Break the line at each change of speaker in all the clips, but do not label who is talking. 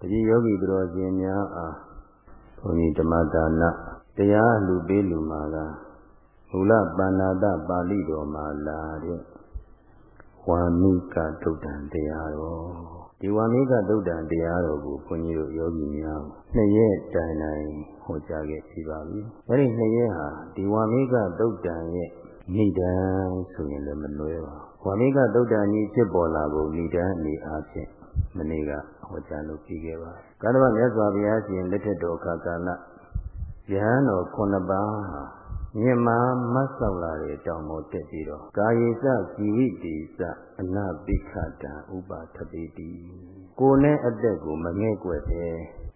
တတိယောဂီသူတော်ရှင်များအားဘုန်းကြီးဓမ္မဒါနတရားလူပေးလူမှာကမူလပဏာတပါဠိတော်မှာလာတဲ့ဝါမိကတုတ်တံတရားတော်ဒီဝါမိကတုတ်တံတရားတော်ကိုဘုန်းကြီးတို့ယောဂီများနှစ်ရက်တိုင်တိုင်ဟောကြားခဲ့ပြီးပါပြီ။အဲဒီနှစ်ရက်ဟာဒီဝါမိကတုတ်တံရဲ့ဏိဒံဆိုရင်လည်းမလွဲပါဘူး။ဝါမိကတုတ်တံကြီးဖြစ်ပေါ်လာဖို့ဏိဒံအနေအားဖြင့် မနေ့ကဟောကြားလုပ်ပြီးခဲ့ပါတယ်။ကာသဗမြတ်စွာဘုရားရှင်လက်ထက်တော်ခါကာလယဟန်တော်ခုနှစ်ပါးဟာမြင်မာမတ်ဆောက်လာတဲ့တောင်ပေါ်တက်ပြီးတော့ကာယေစជីဝိတေစအနပိခတံဥပါထပိတိကိုယ်နဲ့အသက်ကိုမငဲ့ကွယ်ပဲ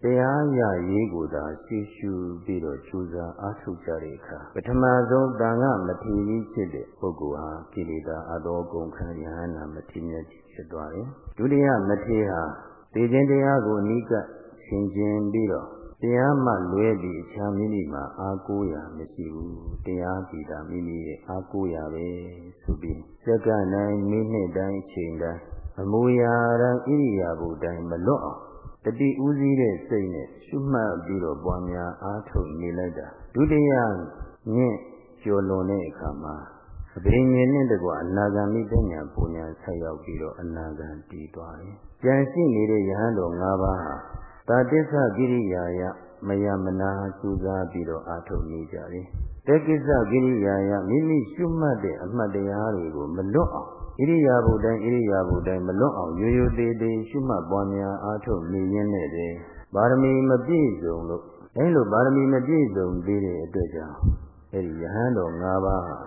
တရားရရေးကိုသာရှုရှုပြီးတော့ကြိုးစားအားထုတ်ကြတဲ့အခါပထမဆုံးတန်ခမထေရီဖြစ်တဲ့ပုဂ္ဂိုလ်ဟာကိလေသာအသောကုန်ခံယဟနာမထေမြတ်ကြီး ဖြစ်သွားတယ်ဒုတိယမထေဟာသိခြင်းတရားကိုအနိကဆင်ခြင်ပြီးတော့တရားမှလွဲပြီးအခြားမိမိမှာအားကိုးရာမရှိဘူးတရားကြည်တာမိမိရဲ့အားကိုးရာပဲဆိုပြီးစက္ကန့်တိုင်းမိနစ်တိုင်းအချိန်တိုင်းအမူအရာတိုင်းဣရိယာပုတိုင်းမလွတ်အောင်တတိဥစည်းတဲ့စိတ်နဲ့ရှုမှတ်ပြီးတော့ပွားများအားထုတ်နေလိုက်တာဒုတိယညင့်ကျော်လွန်တဲ့အခါမှာ အဘိညာဉ်နဲ့တကွအနာဂံမိပညာပူညာဆက်ရောက်ပြီးတော့အနာဂံတည်သွားတယ်။ကြံရှိနေတဲ့ယဟန်တော်၅ပါးဟာတာတစ္ဆကိရိယာယမယမနာစူးစားပြီးတော့အာထုတ်နေကြတယ်။တေကိစ္စကိရိယာယမိမိရှုမှတ်တဲ့အမှတ်တရားတွေကိုမလွတ်အောင်ဣရိယာပုတိုင်းဣရိယာပုတိုင်းမလွတ်အောင်ရိုးရိုးသေးသေးရှုမှတ်ပွားများအာထုတ်နေရင်းနဲ့တည်းပါရမီမပြည့်စုံလို့အဲလိုပါရမီမပြည့်စုံသေးတဲ့အတွက်ကြောင့်အဲဒီယဟန်တော်၅ပါးဟာ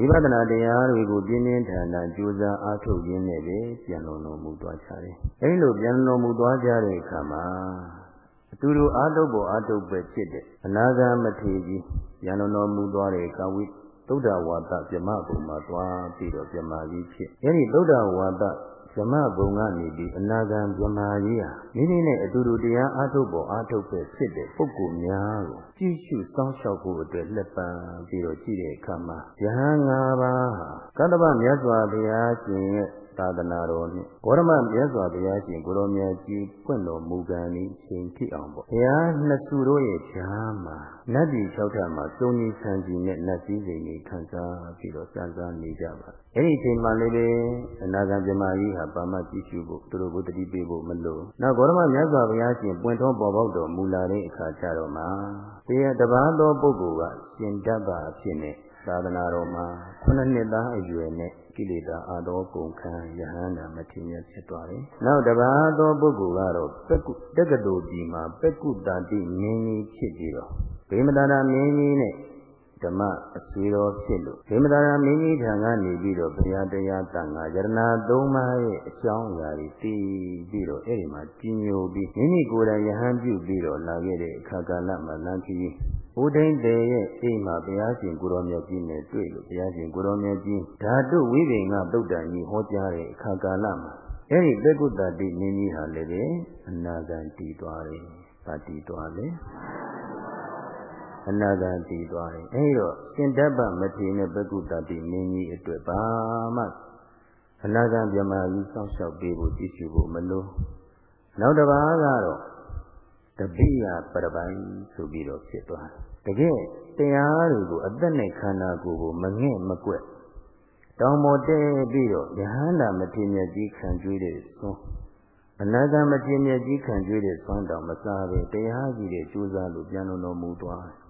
ဝိပဿနာတရားတွေကိုပြင်းပြင်းထန်ထန်ကြိုးစားအားထုတ်ရင်းနဲ့ပဲပြန်လုံတော်မူသွားကြတယ်။အဲဒီလိုပြန်လုံမူသွားကြတဲ့အခါမှာအတူတူအားထုတ်ဖို့အားထုတ်ပဲဖြစ်တဲ့အနာဂတ်မထေကြီးပြန်လုံတော်မူသွားတဲ့ကာဝိသုဒ္ဓဝါဒဗြမဘုံမှာသွားပြီးတော့ဗြမာကြီးဖြစ်။အဲဒီသုဒ္ဓဝါဒ ဗြမဘုံကနေပြီးအနာဂံဗြမာကြီးဟာမိမိနဲ့အတူတူတရားအားထုတ်ဖို့အားထုတ်ပဲဖြစ်တဲ့ပုဂ္ဂိုလ်များကိုကြည့်ရှုစောင့်ရှောက်ဖို့အတွက်လက်ပံပြီးတော့ကြည့်တဲ့အခါမှာယဟန်၅ပါးဟာကတ္တဗမြတ်စွာဘုရားရှင်ရဲ့ သာသနာတော်နှင့်ဂေါရမမြတ်စွာဘုရားရှင်ကိုရောမြတ်ကြီးဖွင့်တော်မူကံဤချိန်ထိအောင်ပေါ့ဘုရားနှစ်စုတို့ရဲ့ဈာမှာနတ်ပြည်၆ထပ်မှာစုံကြီးဆန်းကြီးနဲ့နတ်စည်းစိမ်ကြီးခံစားပြီးတော့စံစားနေကြပါအဲ့ဒီအချိန်မှလည်းပဲအနာဂံပြမကြီးဟာပါမကြည့်ရှုဖို့သူတို့ကိုတတိပေးဖို့မလိုနောက်ဂေါရမမြတ်စွာဘုရားရှင်ပွင့်တော်ပေါ်ပေါက်တော်မူလာတဲ့အခါကျတော့မှတရားတပါးသောပုဂ္ဂိုလ်ကရှင်တတ်ပါအဖြစ်နဲ့သာသနာတော်မှာခုနှစ်နှစ်သားအရွယ်နဲ့ ကိလေသာအာသောကုန်ခံယဟန္တာမထေရဖြစ်သွားတယ်။နောက်တပါးသောပုဂ္ဂိုလ်ကတော့ပက္ကုတက္ကသိုလ်ကြီးမှာပက္ကုတတိမင်းကြီးဖြစ်ပြီးတော့ဗေမတာတာမင်းကြီးနဲ့ ဓမ္မအဆွေတော်ဖြစ်လို့ဗေမတာတာမင်းကြီးထံကနေပြီးတော့ဘုရားတရားတန်ခါယရဏသုံးပါးရဲ့အကြောင်းအရာတွေတည်ပြီးတော့အဲ့ဒီမှာကြီးညိုပြီးမိမိကိုယ်တိုင်ယဟန်ပြုပြီးတော့လာခဲ့တဲ့အခါကာလမှာလမ်းကြီးဘုဒ္ဓိန်တေရဲ့အိမ်မှာဘုရားရှင်ကိုရောမြတ်ကြီးနဲ့တွေ့လို့ဘုရားရှင်ကိုရောမြတ်ကြီးဓာတုဝိပင်ကသုတ်တန်ကြီးဟောကြားတဲ့အခါကာလမှာအဲ့ဒီပေကုတ္တတိနင်းကြီးဟာလည်းပဲအနာဂံတည်သွားတယ်။ဗာတည်သွားတယ်။ အနာဂံတည်သွားတယ်။အဲဒီတော့ရှင်တပ္ပမထေနဲ့ပေကုတ္တတိနင်းကြီးအတွက်ဘာမှအနာဂံပြမကြီးစောင့်ရှောက်ပေးဖို့ကြည့်ရှုဖို့မလို။နောက်တစ်ပါးကတော့တပိယပရပိုင်ဆိုပြီးတော့ဖြစ်သွားတယ်တကယ်တရားတွေကိုအသက်နဲ့ခန္ဓာကိုယ်ကိုမငဲ့မကွက်တောင်ပေါ်တဲပြီးတော့ယဟန္တာမထေမြတ်ကြီးခံကျွေးတဲ့သွန်းအနာဂတ်မထေမြတ်ကြီးခံကျွေးတဲ့သွန်းတောင်မစားပဲတရားကြီးတဲ့ကြိုးစားလို့ပြန်လုံတော်မူသွားတယ်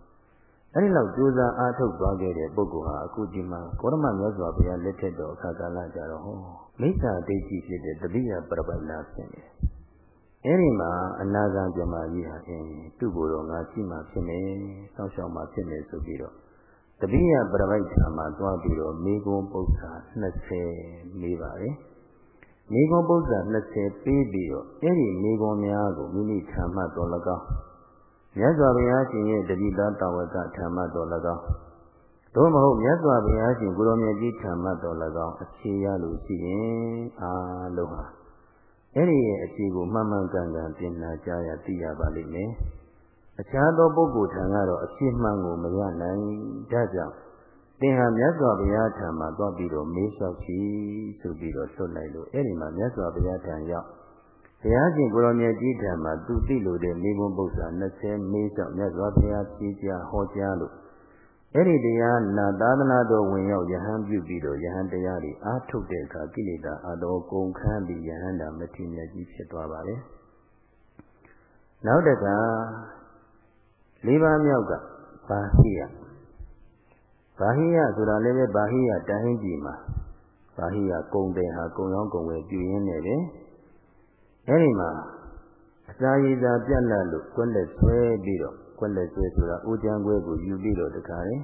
အဲဒီလောက်ကြိုးစားအားထုတ်သွားခဲ့တဲ့ပုဂ္ဂိုလ်ဟာအခုဒီမှာကောရမမြတ်စွာဘုရားလက်ထက်တော်အခါကာလကြတော့ဟောမိစ္ဆာဒိဋ္ဌိဖြစ်တဲ့တပိယပရပိုင်နာဖြစ်နေတယ်အဲဒီမှာအနာဂံပြမကြီးဟာအင်းသူ့ကိုယ်တော်ငါရှိမှဖြစ်မယ်စောင့်ရှောက်မှဖြစ်မယ်ဆိုပြီးတော့တပိယပရပိုက်ထာမှာသွားပြီးတော့မိဂုံပု္ပ္ပာ20လေးပါတယ်မိဂုံပု္ပ္ပာ20ပေးပြီးတော့အဲဒီမိဂုံများကိုမိမိထာမှတော်၎င်း မြတ်စွာဘုရားရှင်ရဲ့တတိသားတာဝကထာမှတော်၎င်းသို့မဟုတ်မြတ်စွာဘုရားရှင်ကိုရောမြတ်ကြီးထာမှတော်၎င်းအခြေရလို့ရှိရင်အာလုံးဟာအဲ့ဒီရဲ့အဖြေကိုမှန်မှန်ကန်ကန်ပြင်နာကြရသိရပါလိမ့်မယ်။အခြားသောပုဂ္ဂိုလ်ထံကတော့အဖြေမှန်ကိုမရနိုင်။ဒါကြောင့်သင်ဟာမြတ်စွာဘုရားထံမှာသွားပြီးတော့မေးလျှောက်ချီဆိုပြီးတော့ဆွတ်လိုက်လို့အဲ့ဒီမှာမြတ်စွာဘုရားထံရောက် တရားရှင်ကိုရောမြတ်ကြီးထံမှာသူသိလို့တဲ့မိဘပု္ပ္ပာ20မေးလျှောက်မြတ်စွာဘုရားဖြေကြားဟောကြားလို့အဲ့ဒီတရားနာသာသနာတော်ဝင်ရောက်ယဟန်ပြုပြီးတော့ယဟန်တရားတွေအားထုတ်တဲ့အခါကိလေသာအတော်ကုန်ခန်းပြီးယဟန်တာမထေမြတ်ကြီးဖြစ်သွားပါလေနောက်တကလေးပါးမြောက်ကဘာဟိယဘာဟိယဆိုတာလည်းပဲဘာဟိယတန်ဟင်းကြီးမှာဘာဟိယကုံတယ်ဟာကုံရောင်းကုံဝယ်ပြုရင်းနေတယ် အဲဒီမှာအစာရည်သာပြတ်လတ်လို့ကွက်လက်ဆွဲပြီးတော့ကွက်လက်ဆွဲဆိုတာဦးကျန်းခွဲကိုယူပြီးတော့တခါတယ်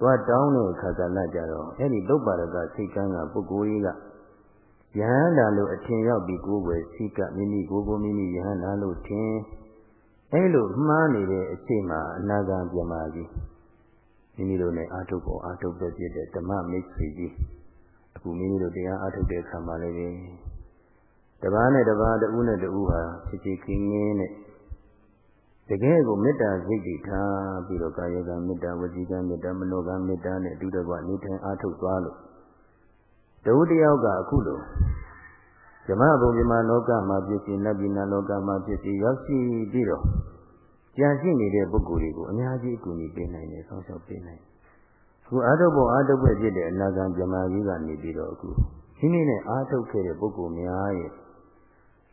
သွားတောင်းတဲ့ခါကလည်းကြတော့အဲ့ဒီလုတ်ပါရကစိတ်ကန်းကပုဂ္ဂိုလ်ကြီးကယဟန္တာလို့အထင်ရောက်ပြီးကိုယ်ွယ်စိကမိမိကိုယ်ကိုမိမိယဟန္တာလို့ထင်အဲ့လိုမှားနေတဲ့အချိန်မှာအနာဂံပြမကြီးမိမိတို့နဲ့အာထုပ်ပေါ်အာထုပ်ပဲဖြစ်တဲ့ဓမ္မမိတ်ဆွေကြီးအခုမိမိတို့တရားအာထုပ်တဲ့အခါမှာလည်း တပားနဲ့တပားတဦးနဲ့တဦးဟာချစ်ချစ်ခင်ခင်နဲ့တကယ်ကိုမေတ္တာစိတ်တွေထားပြီးတော့ကာယကမေတ္တာဝစီကမေတ္တာမနောကမေတ္တာနဲ့အတူတကွနေထိုင်အားထုတ်သွားလို့တဝတယောက်ကအခုလိုဇမဘုံဇမလောကမှာဖြစ်စီနတ်ပြည်နာလောကမှာဖြစ်စီရောက်ရှိပြီးတော့ကြံရှိနေတဲ့ပုဂ္ဂိုလ်တွေကိုအများကြီးအကူအညီပေးနိုင်တယ်ဆောင်းလျှောက်ပေးနိုင်ခုအာထုပ်ဖို့အာထုပ်ပဲဖြစ်တဲ့အနာဂံဇမကြီးကနေပြီးတော့အခုဒီနေ့နဲ့အာထုတ်ခဲ့တဲ့ပုဂ္ဂိုလ်များရဲ့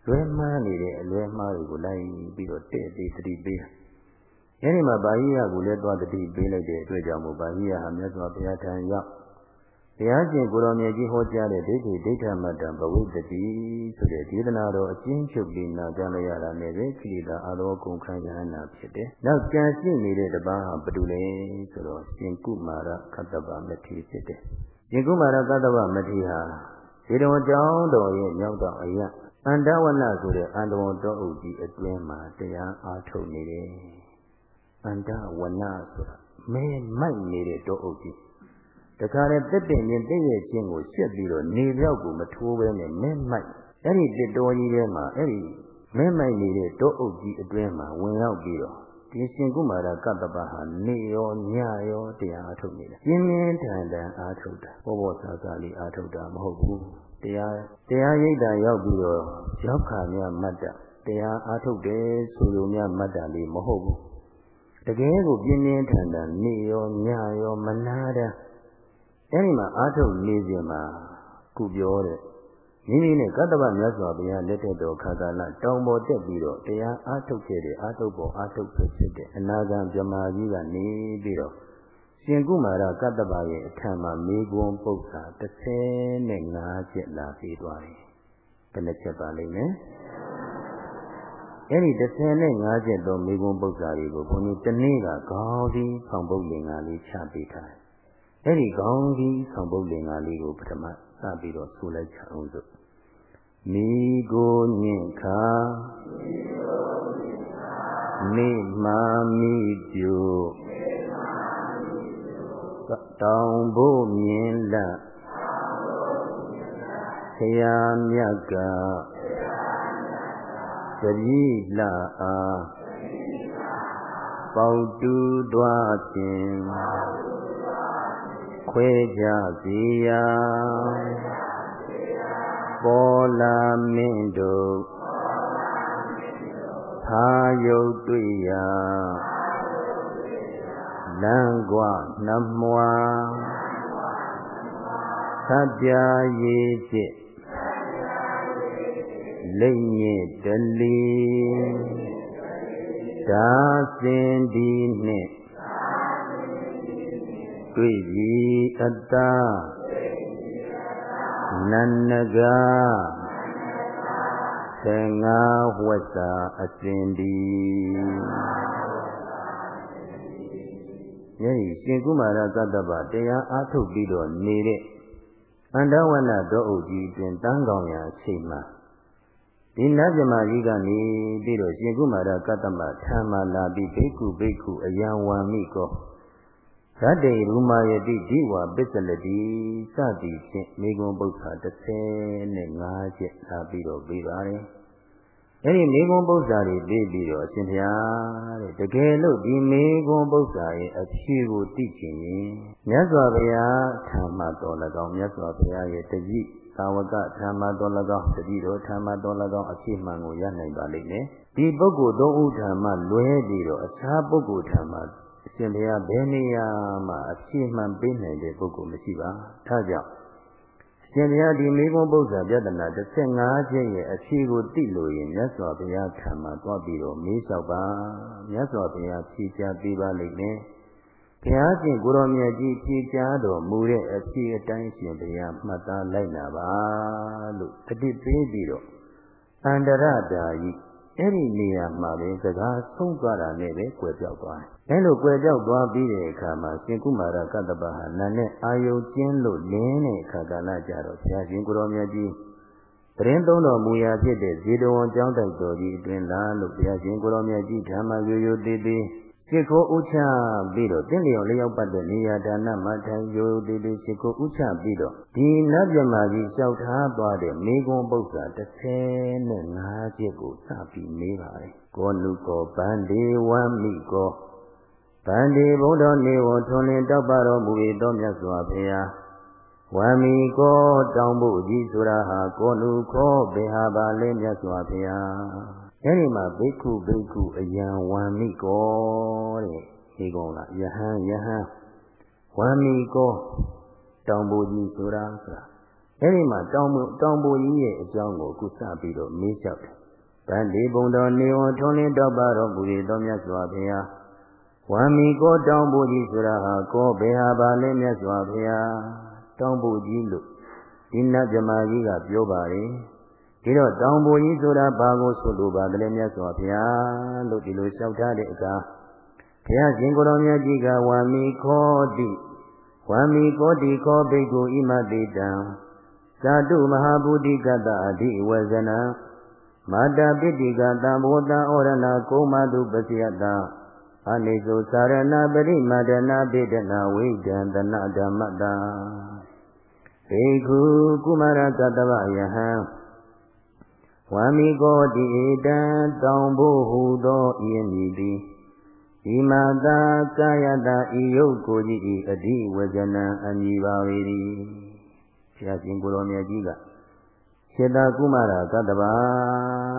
လွဲမှားနေတဲ့အလွဲမှားတွေကိုလိုက်ပြီးတော့တဲ့သေးသတိပေး။အဲဒီမှာဗာဟိယကိုလည်းသွားသတိပေးလိုက်တဲ့အတွက်ကြောင့်မို့ဗာဟိယဟာမြတ်စွာဘုရားထံရောက်တရားကျင့်ကိုတော်မြတ်ကြီးဟောကြားတဲ့ဒိဋ္ဌိဒိဋ္ဌမတ္တဘဝိတ္တိဆိုတဲ့ဒေသနာတော်အကျဉ်းချုပ်ပြီးနာကြားလိုက်ရတာနဲ့ပဲခိတာအလောကုန်ခံရဟနာဖြစ်တယ်။နောက်ကြံရှိနေတဲ့တပန်းဟာဘယ်သူလဲဆိုတော့ရှင်ကုမာရခတ္တဗမထေဖြစ်တယ်။ရှင်ကုမာရကတ္တဗမထေဟာဒီတော်ကြောင်းတော်ရဲ့မြောက်တော်အရာ အန္တဝနဆိုတဲ့အန္တဝတော်အုပ်ကြီးအတွင်းမှာတရားအားထုတ်နေတယ်။အန္တဝနဆိုတာမဲမိုက်နေတဲ့တော်အုပ်ကြီးတခါလေတက်တင်ရင်တည့်ရဲ့ချင်းကိုရှက်ပြီးတော့နေပြောက်ကိုမထိုးဘဲနဲ့မဲမိုက်အဲ့ဒီတစ်တော်ကြီးထဲမှာအဲ့ဒီမဲမိုက်နေတဲ့တောအုပ်ကြီးအတွင်းမှာဝင်ရောက်ပြီးတော့ဒီရှင်ကုမာရကတ္တပဟာနေရောညရောတရားအားထုတ်နေတယ်ပြင်းပြင်းထန်ထန်အားထုတ်တာဘောဘောဆာဆာလေးအားထုတ်တာမဟုတ်ဘူး တရားတရားရိပ်တာရောက်ပြီးတော့ရောက်ခါမြမတ်တာတရားအားထုတ်တယ်ဆိုလိုမြမတ်တာလေးမဟုတ်ဘူးတကယ်ကိုပြင်းပြင်းထန်ထန်နေရောညရောမနာတဲ့အဲဒီမှာအားထုတ်နေစဉ်မှာခုပြောတဲ့မိမိနဲ့ကတ္တဗမြတ်စွာဘုရားလက်ထက်တော်ခါကာလတောင်ပေါ်တက်ပြီးတော့တရားအားထုတ်ခဲ့တဲ့အားထုတ်ပေါ်အားထုတ်ဖြစ်တဲ့အနာဂံဗြဟ္မာကြီးကနေပြီးတော့ ရှင်ကုမာရကတ္တဗရဲ့အထံမှာမေကွန်ပု္ပ္ပာ35ချက်လာပြီးသွားတယ်။ဘယ်နှချက်ပါလိမ့်မယ်။အဲ့ဒီ35ချက်သောမေကွန်ပု္ပ္ပာတွေကိုဘုန်းကြီးတနေ့ကခေါင်းဒီဆောင်ပုဒ်လင်္ကာလေးချပေးထားတယ်။အဲ့ဒီခေါင်းဒီဆောင်ပုဒ်လင်္ကာလေးကိုပထမစပြီးတော့ဆိုလိုက်ချအောင်စို့။မိကိုညင်ခါမိမာမိပြို တောင်ဖို့မြင်လဆရာမြတ်ကသတိလှအားပေါတူတွားဖြင့်ခွဲကြစီရာပေါ်လာမင်းတို့သာယုတ်တွေ့ရာ လမ်းကွနှမွာသတ္တရေးจิตလိမ့်ညစ်တလီဒါစင်ဒီနှင့်တွေ့ပြီးအတ္တနန္နကသင်္ဃဝတ္တာအစဉ်ဒီ ယနေ့ရှင်ကုမာရကတ္တပတရားအားထုတ်ပြီးတော့နေတဲ့အန္တဝနတောအုပ်ကြီးတွင်တန်းကောင်ရာအချိန်မှာဒီနတ်ဇမကြီးကနေပြီးတော့ရှင်ကုမာရကတ္တမထာမလာပြီးဘိက္ခုဘိက္ခုအယံဝံမိကောဓတ္တေရူမာယတိဒီဝပစ္စလတိစသည်ဖြင့်မိဂုံပု္ပ္ပာ35ချက်လာပြီးတော့ပြီးပါတယ် အဲ့ဒီမေကွန်ပု္ပ္ပာတွေပြီးပြီးတော့အရှင်ဘုရားတဲ့တကယ်လို့ဒီမေကွန်ပု္ပ္ပာရဲ့အဖြေကိုသိချင်ရင်မြတ်စွာဘုရားထာမတော်၎င်းမြတ်စွာဘုရားရဲ့တတိသာဝကဓမ္မတော်၎င်းတတိတော်ဓမ္မတော်၎င်းအဖြစ်မှန်ကိုရနိုင်ပါလိမ့်မယ်ဒီပုဂ္ဂိုလ်သုံးဦးဓမ္မလွဲပြီးတော့အခြားပုဂ္ဂိုလ်ဓမ္မအရှင်ဘုရားဘယ်နေရာမှာအဖြစ်မှန်ပေးနိုင်တဲ့ပုဂ္ဂိုလ်မရှိပါဒါကြောင့် ရှင်ဘုရားဒီမိဘပု္ပ္ပာပြဒနာ15ချက်ရဲ့အဖြေကိုသိလို့ရင်မြတ်စွာဘုရားထံမှာတွားပြီးတော့မေးလျှောက်ပါမြတ်စွာဘုရားဖြေချပေးပါလိမ့်မယ်ဘုရားရှင်ကိုရောမြတ်ကြီးဖြေချတော်မူတဲ့အဖြေအတိုင်းရှင်ဘုရားမှတ်သားလိုက်နာပါလို့တတိပေးပြီးတော့အန္တရတာကြီးအဲ့ဒီနေရာမှာပဲစကားဆုံးသွားတာနဲ့ပဲကွယ်ပြောက်သွားတယ်။ အဲလိုကွယ်ပြောက်သွားပြီးတဲ့အခါမှာရှင်ကုမာရကတ္တပဟာနာနဲ့အာယုကျင်းလို့လင်းတဲ့အခါကလည်းကြတော့ဘုရားရှင်ကိုရောမြတ်ကြီးတရင်သုံးတော်မူရာဖြစ်တဲ့ဇေတဝန်ကျောင်းတိုက်တော်ကြီးအတွင်လာလို့ဘုရားရှင်ကိုရောမြတ်ကြီးဓမ္မရိုးရိုးသေးသေးရှ िख ိုးဥချပြီးတော့တင့်လျော်လျောက်ပတ်တဲ့နေရာဒါနမထိုင်ရိုးသေးသေးရှ िख ိုးဥချပြီးတော့ဒီနတ်မြမာကြီးလျှောက်ထားသွားတဲ့မိဂုံပု္ပ္ပာ35ချက်ကိုစပြီးမေးပါတယ်ကောနုကောဗန္ဒီဝမ်းမိကော ဗန္ဒီဘုဒ္ဓနေဝထွန်လင်းတောက်ပါတော်မူ၏တော်မြတ်စွာဘုရားဝမ်းမိကောတောင်းဖို့ကြီးဆိုတာဟာကောနုခောဘေဟာပါလဲမြတ်စွာဘုရားအဲဒီမှာဘိက္ခုဘိက္ခုအယံဝံမိကောတဲ့ဒီကောင်လားယဟန်ယဟန်ဝံမိကောတောင်ပူကြီးဆိုတာဆိုတာအဲဒီမှာတောင်ပူတောင်ပူကြီးရဲ့အကြောင်းကိုအခုစပြီးတော့မေးလျှောက်တယ်။ဗန္ဒီဘုံတော်နေဝထွန်းလင်းတော့ပါတော်မူ၏တော်မြတ်စွာဘုရား ဝံမိကောတောင်ပူကြီးဆိုတာဟာကောဘယ်ဟာပါလဲမြတ်စွာဘုရားတောင်ပူကြီးလို့ဒီနတ်မြမာကြီးကပြောပါလေ။ဒီတော့တောင်ပေါ်ကြီးဆိုတာဘာကိုဆိုလိုပါကလေးမြတ်စွာဘုရားလို့ဒီလိုလျှောက်ထားတဲ့အခါဘုရားရှင်ကိုယ်တော်မြတ်ကြီးကဝါမီခောတိဝါမီကောတိခောဘိက္ခုဣမတိတံဇာတုမဟာဗုဒ္ဓိကတအဓိဝဇနံမာတာပိတိကတံဘောတံဩရဏကုမတုပစ္စယတ အနိစ္စသာရဏပရိမဒနာပိဒနာဝိဒံတနာဓမ္မတံဘေခုကုမာရတတဝယဟံဝါမိကောတိဧတံတောင်ဖို့ဟူသောဤမည်သည်ဒီမသာကာယတာဤယုတ်ကိုကြီးဤအဓိဝဇနံအမည်ပါ၏ဘုရားရှင်ကိုရောမြတ်ကြီးကစေတကုမာရကတ္တပါ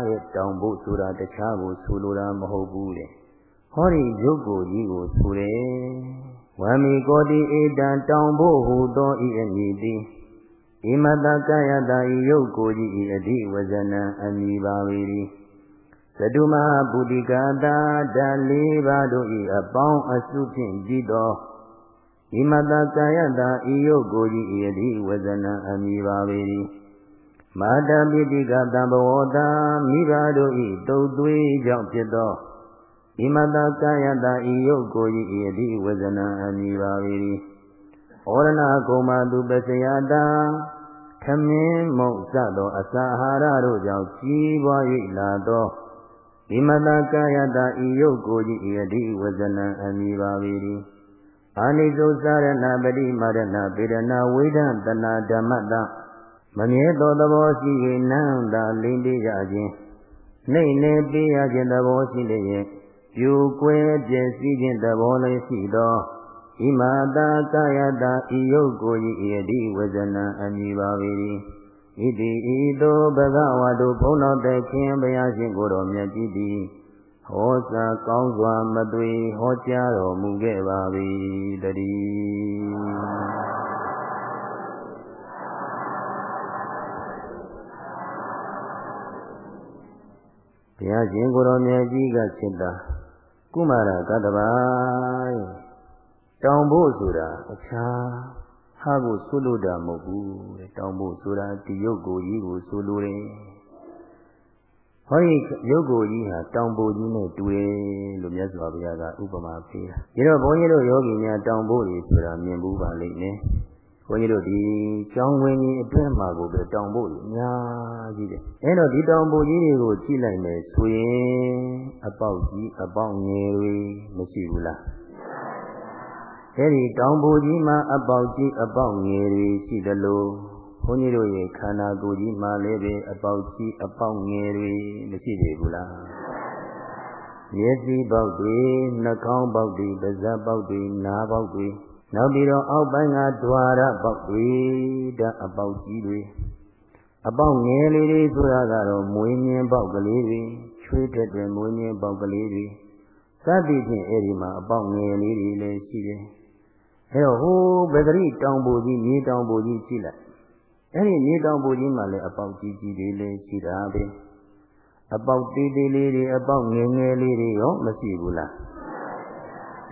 ရဲ့တောင်ဖို့ဆိုတာတခြားကိုဆိုလိုတာမဟုတ်ဘူးလေ ဟောဒီယုတ်ကိုကြီးကိုဆိုတယ်ဝါမိကောတိဧတံတောင်ဖို့ဟူသောဤအမည်သည်ဣမတကာယတာဤယုတ်ကိုကြီးဤအဓိဝဇနံအမိပါဝေရီသတုမဟာပုတိကာတာဓာလေးပါတို့ဤအပေါင်းအစုဖြင့်ကြည်တော်ဣမတကာယတာဤယုတ်ကိုကြီးဤအဓိဝဇနံအမိပါဝေရီမာတပိတိကတံဘဝတာမိဘတို့ဤတုတ်သွေးကြောင့်ဖြစ်သော ဣမတကာယတာဤယုတ်ကိုကြီးဤအဓိဝဇနံအမိပါဝေရီဩရဏကုမတုပစယတာခမင်းမုံစသော အစာအာဟာရတို့ကြောင့်ကြီးပွား၍လာသောဒီမတကာယတာဤယုတ်ကိုကြီးဤတိဝဇနံအမိပါ၏အာနိဇုစာရဏပတိမရဏပေရဏဝိဒံတနာဓမ္မတမမြဲသောသဘောရှိ၍နန္တာလင်းပေးရခြင်းနှိမ့်နေပေးရခြင်းသဘောရှိလျက် ပြိုကွဲပြည့်စည်ခြင်းသဘောလည်းရှိသောဣမာတာကာယတာဤယုတ်ကိုဤဣတိဝဇနံအမည်ပါ၏ဣတိဤသို့ဘဂဝါတို့ဘုန်းတော်တခင်ဘုရားရှင်ကိုယ်တော်မြတ်ကြီးသည်ဟောစာကောင်းစွာမသွေဟောကြားတော်မူခဲ့ပါ၏တည်းဘုရားရှင်ကိုယ်တော်မြတ်ကြီးကဖြစ်တာ ကုမာရကတ္တပါတောင်ဖို့ဆိုတာအခြားဟာကိုဆိုလိုတာမဟုတ်ဘူးတဲ့တောင်ဖို့ဆိုတာဒီရုပ်ကိုကြီးကိုဆိုလိုတယ်ဟောဒီရုပ်ကိုကြီးဟာတောင်ဖို့ကြီးနဲ့တူတယ်လို့မြတ်စွာဘုရားကဥပမာပေးတာဒါတော့ဘုန်းကြီးတို့ယောဂီများတောင်ဖို့ကြီးဆိုတာမြင်ဘူးပါလိမ့်မယ်ဘု န်းကြီးတို့ဒီကျောင်းဝင်းကြီးအတွင်းမှာကိုပဲတောင်ဖို့ကြီးအများကြီးတယ်အဲတော့ဒီတောင်ဖို့ကြီးတွေကိုကြည့်လိုက်မယ်ဆိုရင်အပေါက်ကြီးအပေါက်ငယ်တွေမရှိဘူးလားအဲဒီတောင်ပူကြီးမှာအပေါက်ကြီးအပေါက်ငယ်တွေရှိသလိုဘုန်းကြီးတို့ရဲ့ခန္ဓာကိုယ်ကြီးမှာလည်းပဲအပေါက်ကြီးအပေါက်ငယ်တွေမရှိသေးဘူးလားမျက်စိပေါက်တွေနှာခေါင်းပေါက်တွေပါးစပ်ပေါက်တွေနားပေါက်တွေ နောက်ပြီးတော့အောက်ပိုင်းကဓွာရပေါက်တွေဓာအပေါက်ကြီးတွေအပေါက်ငယ်လေးတွေဆိုတာကတော့မွေးမြင်းပေါက်ကလေးတွေချွေးတက်တဲ့မွေးမြင်းပေါက်ကလေးတွေစသည်ဖြင့်အဲ့ဒီမှာအပေါက်ငယ်လေးတွေလည်းရှိတယ်အဲ့တော့ဟိုဘဂရိတောင်ပူကြီးမြေတောင်ပူကြီးကြည့်လိုက်အဲ့ဒီမြေတောင်ပူကြီးမှာလည်းအပေါက်ကြီးကြီးတွေလည်းရှိတာပဲအပေါက်သေးသေးလေးတွေအပေါက်ငယ်ငယ်လေးတွေရောမရှိဘူးလား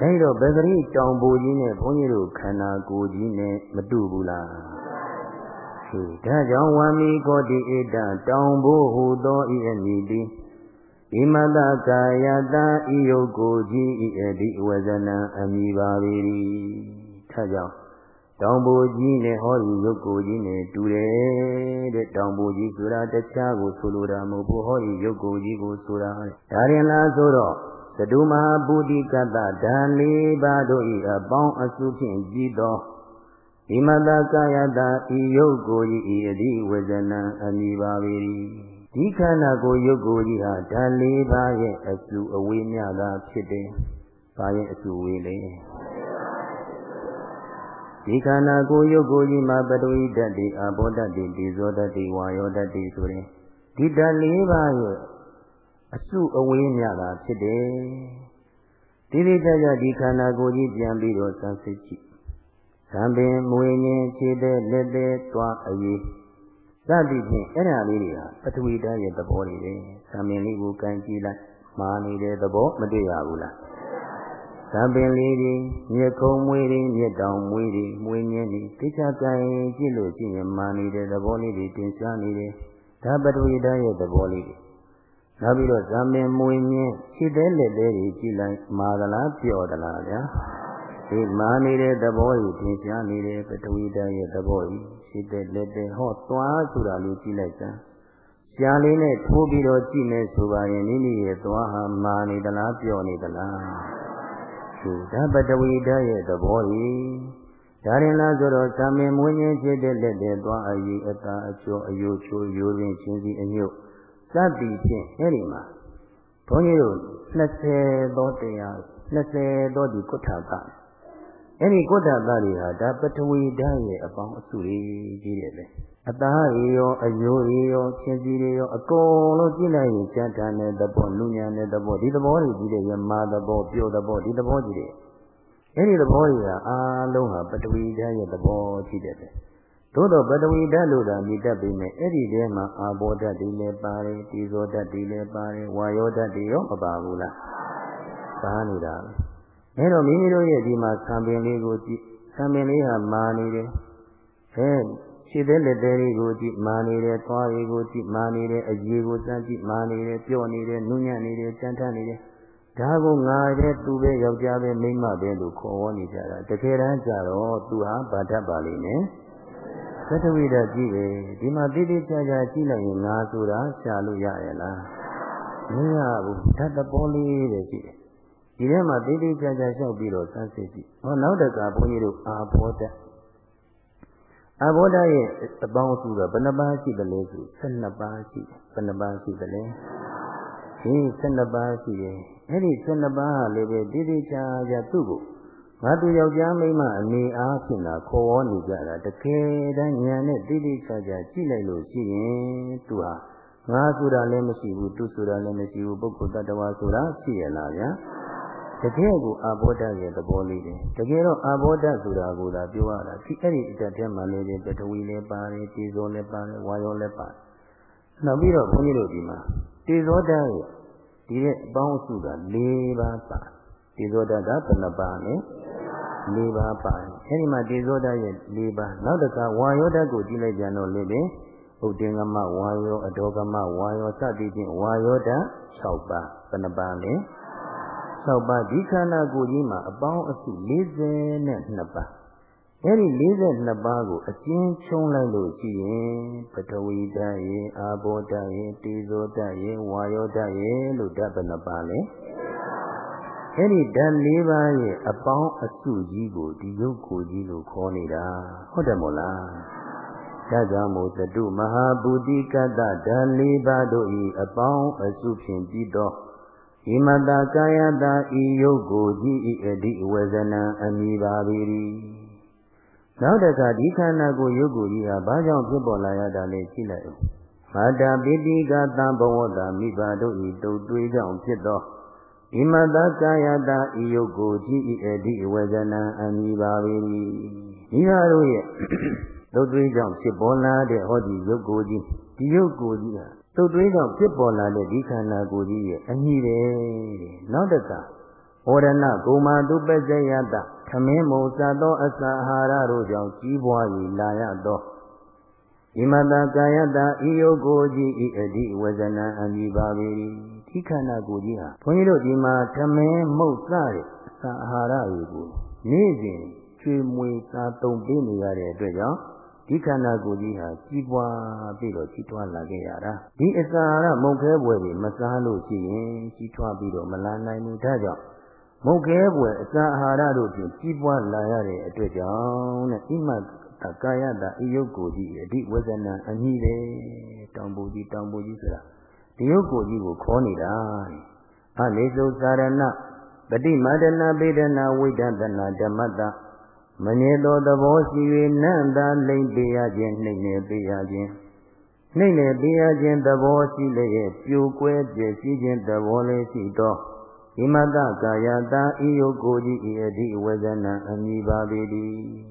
အဲဒီတော့ဘဂရိတောင်ပူကြီးနဲ့ဘုန်းကြီးတို့ခန္ဓာကိုယ်ကြီးနဲ့မတူဘူးလားဟေးဒါကြောင့်ဝမ်းမီကောတိဧတတောင်ဘိုးဟူသောဤအမည်တိဣမတကာယတဤယုတ်ကိုကြီးဤအတိဝဇနံအမိပါပေ၏ထာကြောင့်တောင်ပူကြီးနဲ့ဟောဒီရုပ်ကိုကြီးနဲ့တူတယ်တဲ့တောင်ပူကြီးဆိုတာတခြားကိုဆိုလိုတာမဟုတ်ဘူးဟောဒီရုပ်ကိုကြီးကိုဆိုတာဒါရင်လားဆိုတော့ သတုမဟာပုတိကတ္တဓာလေးပါးတို့ဤအပေါင်းအစုဖြင့်ကြည်သောဒီမတကာယတာဤရုပ်ကိုကြီးဤအတိဝဇနံအမိပါပေဒီခန္ဓာကိုယ်ရုပ်ကိုကြီးဟာဓာလေးပါးရဲ့အစုအဝေးမြတာဖြစ်တယ်။ဘာရဲ့အစုဝေးလဲ။ဒီခန္ဓာကိုယ်ရုပ်ကိုယ်ကြီးမှာပတဝိတ္တိအာဘောတ္တိဒီဇောတ္တိဝါယောတ္တိဆိုရင်ဒီဓာတ်၄ပါးရဲ့ အစုအဝေးများတာဖြစ်တယ်။ဒီဒီကြကြဒီခန္ဓာကိုယ်ကြီးပြန်ပြီးတော့စမ်းစစ်ကြည့်။သံပင်မွေငင်ခြေတဲ့လက်တဲ့တွားအရေးစသည်ဖြင့်အဲ့ဒါလေးတွေဟာပထဝီဓာတ်ရဲ့သဘောတွေပဲ။သံပင်လေးကိုကန်ကြည့်လိုက်မာနေတဲ့သဘောမတွေ့ရဘူးလား။သံပင်လေးတွေမြက်ခုံမွေးတွေမြက်တောင်မွေးတွေမွေးညင်းတွေတိကျကြရင်ကြည့်လို့ရှိရင်မာနေတဲ့သဘောလေးတွေတင်ရှားနေတယ်ဒါပထဝီဓာတ်ရဲ့သဘောလေးတွေ နောက်ပြီးတော့ဇံပင်မွေညင်းခြေသေးလက်သေးတွေကြည့်လိုက်မာသလားပျော့သလားဗျာဒီမာနေတဲ့သဘောကြီးတင်ရှားနေတဲ့ပထဝီဓာတ်ရဲ့သဘောကြီးခြေသေးလက်သေးဟောသွားဆိုတာလေးကြည့်လိုက်စမ်းရှားလေးနဲ့ထိုးပြီးတော့ကြည့်နေဆိုပါရင်မိမိရဲ့သွားဟာမာနေသလားပျော့နေသလားရှုဒါပတဝီဓာရဲ့သဘောကြီးဒါရင်လားဆိုတော့သာမင်မွေးခြင်းဖြစ်တဲ့လက်တဲ့သွားအည်အတာအကျော်အယိုချိုးရိုးရင်းချင်းစီအညုတ် စသည်ဖြင့်အဲ့ဒီမှာဘုန်းကြီးတို့20သောတရား20သောဒီကုဋ္ဌာကအဲ့ဒီကုဋ္ဌာကတွေဟာဒါပတဝီဓာရဲ့အပေါင်းအစုကြီးတယ်လေအသားရေရောအယိုးရေရောချင်းစီတွေရောအကုန်လုံးကြည့်လိုက်ရင်ကြံ့တန်တဲ့သဘောလူညာတဲ့သဘောဒီသဘောတွေကြီးတဲ့ယမသဘောပျော့သဘောဒီသဘောကြီးတဲ့အဲ့ဒီသဘောကြီးကအားလုံးဟာပတဝီဓာတ်ရဲ့သဘောကြီးတဲ့ သို့တော့ပတဝီဓာတ်လို့သာမြည်တတ်ပေမဲ့အဲ့ဒီထဲမှာအာဘောဓာတ်တွေလည်းပါတယ်တိဇောဓာတ်တွေလည်းပါတယ်ဝါယောဓာတ်တွေရောမပါဘူးလားပါနေတာပဲအဲ့တော့မိမိတို့ရဲ့ဒီမှာသံပင်လေးကိုကြည့်သံပင်လေးဟာမာနေတယ်ဟဲ့ခြေသေးလက်သေးတွေကိုကြည့်မာနေတယ်၊သွားတွေကိုကြည့်မာနေတယ်၊အရေကိုစမ်းကြည့်မာနေတယ်၊ပြော့နေတယ်၊နုညံ့နေတယ်၊ကြမ်းထမ်းနေတယ်။ဒါကိုငါတဲ့သူပဲယောက်ျားပဲမိန်းမပဲလို့ခေါ်ဝေါ်နေကြတာ။တကယ်တမ်းကျတော့သူဟာဗာတတ်ပါလိမ့်မယ်။ သတ္တဝိဒကြည့်ပဲဒီမှာတိတိကျကျကြည့်လိုက်ရင်ငါဆိုတာရှာလို့ရရဲ့လား။မရဘူးဓာတ်တပေါ်လေးပဲရှိတယ်။ဒီထဲမှာတိတိကျကျလျှောက်ပြီးတော့စမ်းစစ်ကြည့်။ဟောနောက်တကဘုန်းကြီးတို့အာဘောဓာတ်အဘောဓရဲ့အပေါင်းအစုကဘယ်နှပါးရှိသလဲဆို12ပါးရှိတယ်ဘယ်နှပါးရှိသလဲဒီ12ပါးရှိတယ်အဲ့ဒီ12ပါးဟာလည်းပဲတိတိကျကျသူ့ကို ငါသူယောက်ျားမိန်းမအနေအားဖြင့်သာခေါ်ဝေါ်နေကြတာတကယ်တမ်းဉာဏ်နဲ့တိတိကျကျကြည့်လိုက်လို့ရှိရင်သူဟာငါဆိုတာလည်းမရှိဘူးသူဆိုတာလည်းမရှိဘူးပုဂ္ဂိုလ်တ attva ဆိုတာရှိရလားဗျာတကယ်ကိုအာဘောဓရဲ့သဘောလေးတယ်တကယ်တော့အာဘောဓဆိုတာကိုသာပြောရတာဒီအဲ့ဒီအတက်ထဲမှာလည်းပထဝီလည်းပါတယ်တေဇောလည်းပါတယ်ဝါယောလည်းပါတယ်နောက်ပြီးတော့ဘုန်းကြီးတို့ဒီမှာတေဇောဓာတ်ရဲ့ဒီရဲ့အပေါင်းအစုက၄ပါးပါတေ ဇောဓာတ်ကဘယ်နှပါလဲ၄ပါးပါတယ်အဲဒီမှာတေဇောဓာတ်ရဲ့၄ပါးနောက်တစ်ခါဝါယောဓာတ်ကိုကြည့်လိုက်ကြတော့လည်းပဲဥဒင်္ဂမဝါယောအဒေါကမဝါယောစသည်ဖြင့်ဝါယောဓာတ်6ပါးဘယ်နှပါလဲ6ပါးဒီခန္ဓာကိုယ်ကြီးမှာအပေါင်းအစု42ပါးအဲ့ဒီ42ပါးကိုအကျဉ်းချုံလိုက်လို့ရှိရင်ပထဝီဓာတ်ရေအာဘောဓာတ်ရေတေဇောဓာတ်ရေဝါယောဓာတ်ရေလို့ဓာတ်ဘယ်နှပါးလဲ အဲ့ဒီဓာတ်၄ပါးရဲ့အပေါင်းအစုကြီးကိုဒီရုပ်ကိုကြီးလို့ခေါ်နေတာဟုတ်တယ်မို့လားဒါကြောင့်မို့သတုမဟာဘူတိကတ္တဓာတ်၄ပါးတို့၏အပေါင်းအစုဖြင့်ပြီးတော့ဣမတကာယတာဤယုတ်ကိုကြည်ဤအတိဝေဇနံအမိပါပေ၏နောက်တခါဒီခန္ဓာကိုယ်ရုပ်ကိုယ်ကြီးဟာဘာကြောင့်ဖြစ်ပေါ်လာရတာလဲကြည့်လိုက်ဦးမာတာပိတိကသံဘဝတာမိဘတို့ဤတုတ်တွေးကြောင့်ဖြစ်သော ဣမတကာယတာဤယုတ်ကိုကြည်ဤအတိဝေဒနာအမိပါပေ၏မိဘတို့ရဲ့တုတ်တွေးကြောင့်ဖြစ်ပေါ်လာတဲ့ဟောဒီယုတ်ကိုကြီးဒီယုတ်ကိုကြီးဟာတုတ်တွေးကြောင့်ဖြစ်ပေါ်လာတဲ့ဒီခန္ဓာကိုယ်ကြီးရဲ့အမိပဲတဲ့နောက်တကဩရဏကုမာတုပဇယတခမင်းမို့စသောအစာအာဟာရတို့ကြောင့်ကြီးပွား၍လာရသောဣမတကာယတဤယုတ်ကိုကြီးဤအတိဝေဒနာအမိပါပေ၏ ဒီခန္ဓာကိုယ်ကြီးဟာဘုန်းကြီးတို့ဒီမှာသမင်းမုတ်စတဲ့အစာအာဟာရတွေကိုနေ့စဉ်ချွေမွေစားသုံးပေးနေရတဲ့အတွက်ကြောင့်ဒီခန္ဓာကိုယ်ကြီးဟာကြီးပွားပြီးတော့ကြီးထွားလာခဲ့ရတာဒီအစာအာဟာရမုတ်ခဲပွဲတွေမစားလို့ရှိရင်ကြီးထွားပြီးတော့မလာနိုင်ဘူးဒါကြောင့်မုတ်ခဲပွဲအစာအာဟာရတို့ဖြင့်ကြီးပွားလာရတဲ့အတွက်ကြောင့်တဲ့ဣမတကာယတာအယုတ်ကိုကြီးအဓိဝဇနံအမိပဲတောင်ပူကြီးတောင်ပူကြီးဆိုတာ တရုပ်ကိုကြီးကိုခေါ်နေတာအလေစုသာရဏပฏิမဒနာပေဒနာဝိဒသနာဓမ္မတမငြေသောသဘောရှိ၍နန္တာလိမ့်ပေးရခြင်းနှိမ့်နေပေးရခြင်းနှိမ့်နေပေးရခြင်းသဘောရှိလျက်ပြိုကွဲပြည့်စည်ခြင်းသဘောလေးရှိသောဣမတကာယတာဤယုတ်ကိုကြီးဤအဓိဝေဇနာအမိပါပေသည်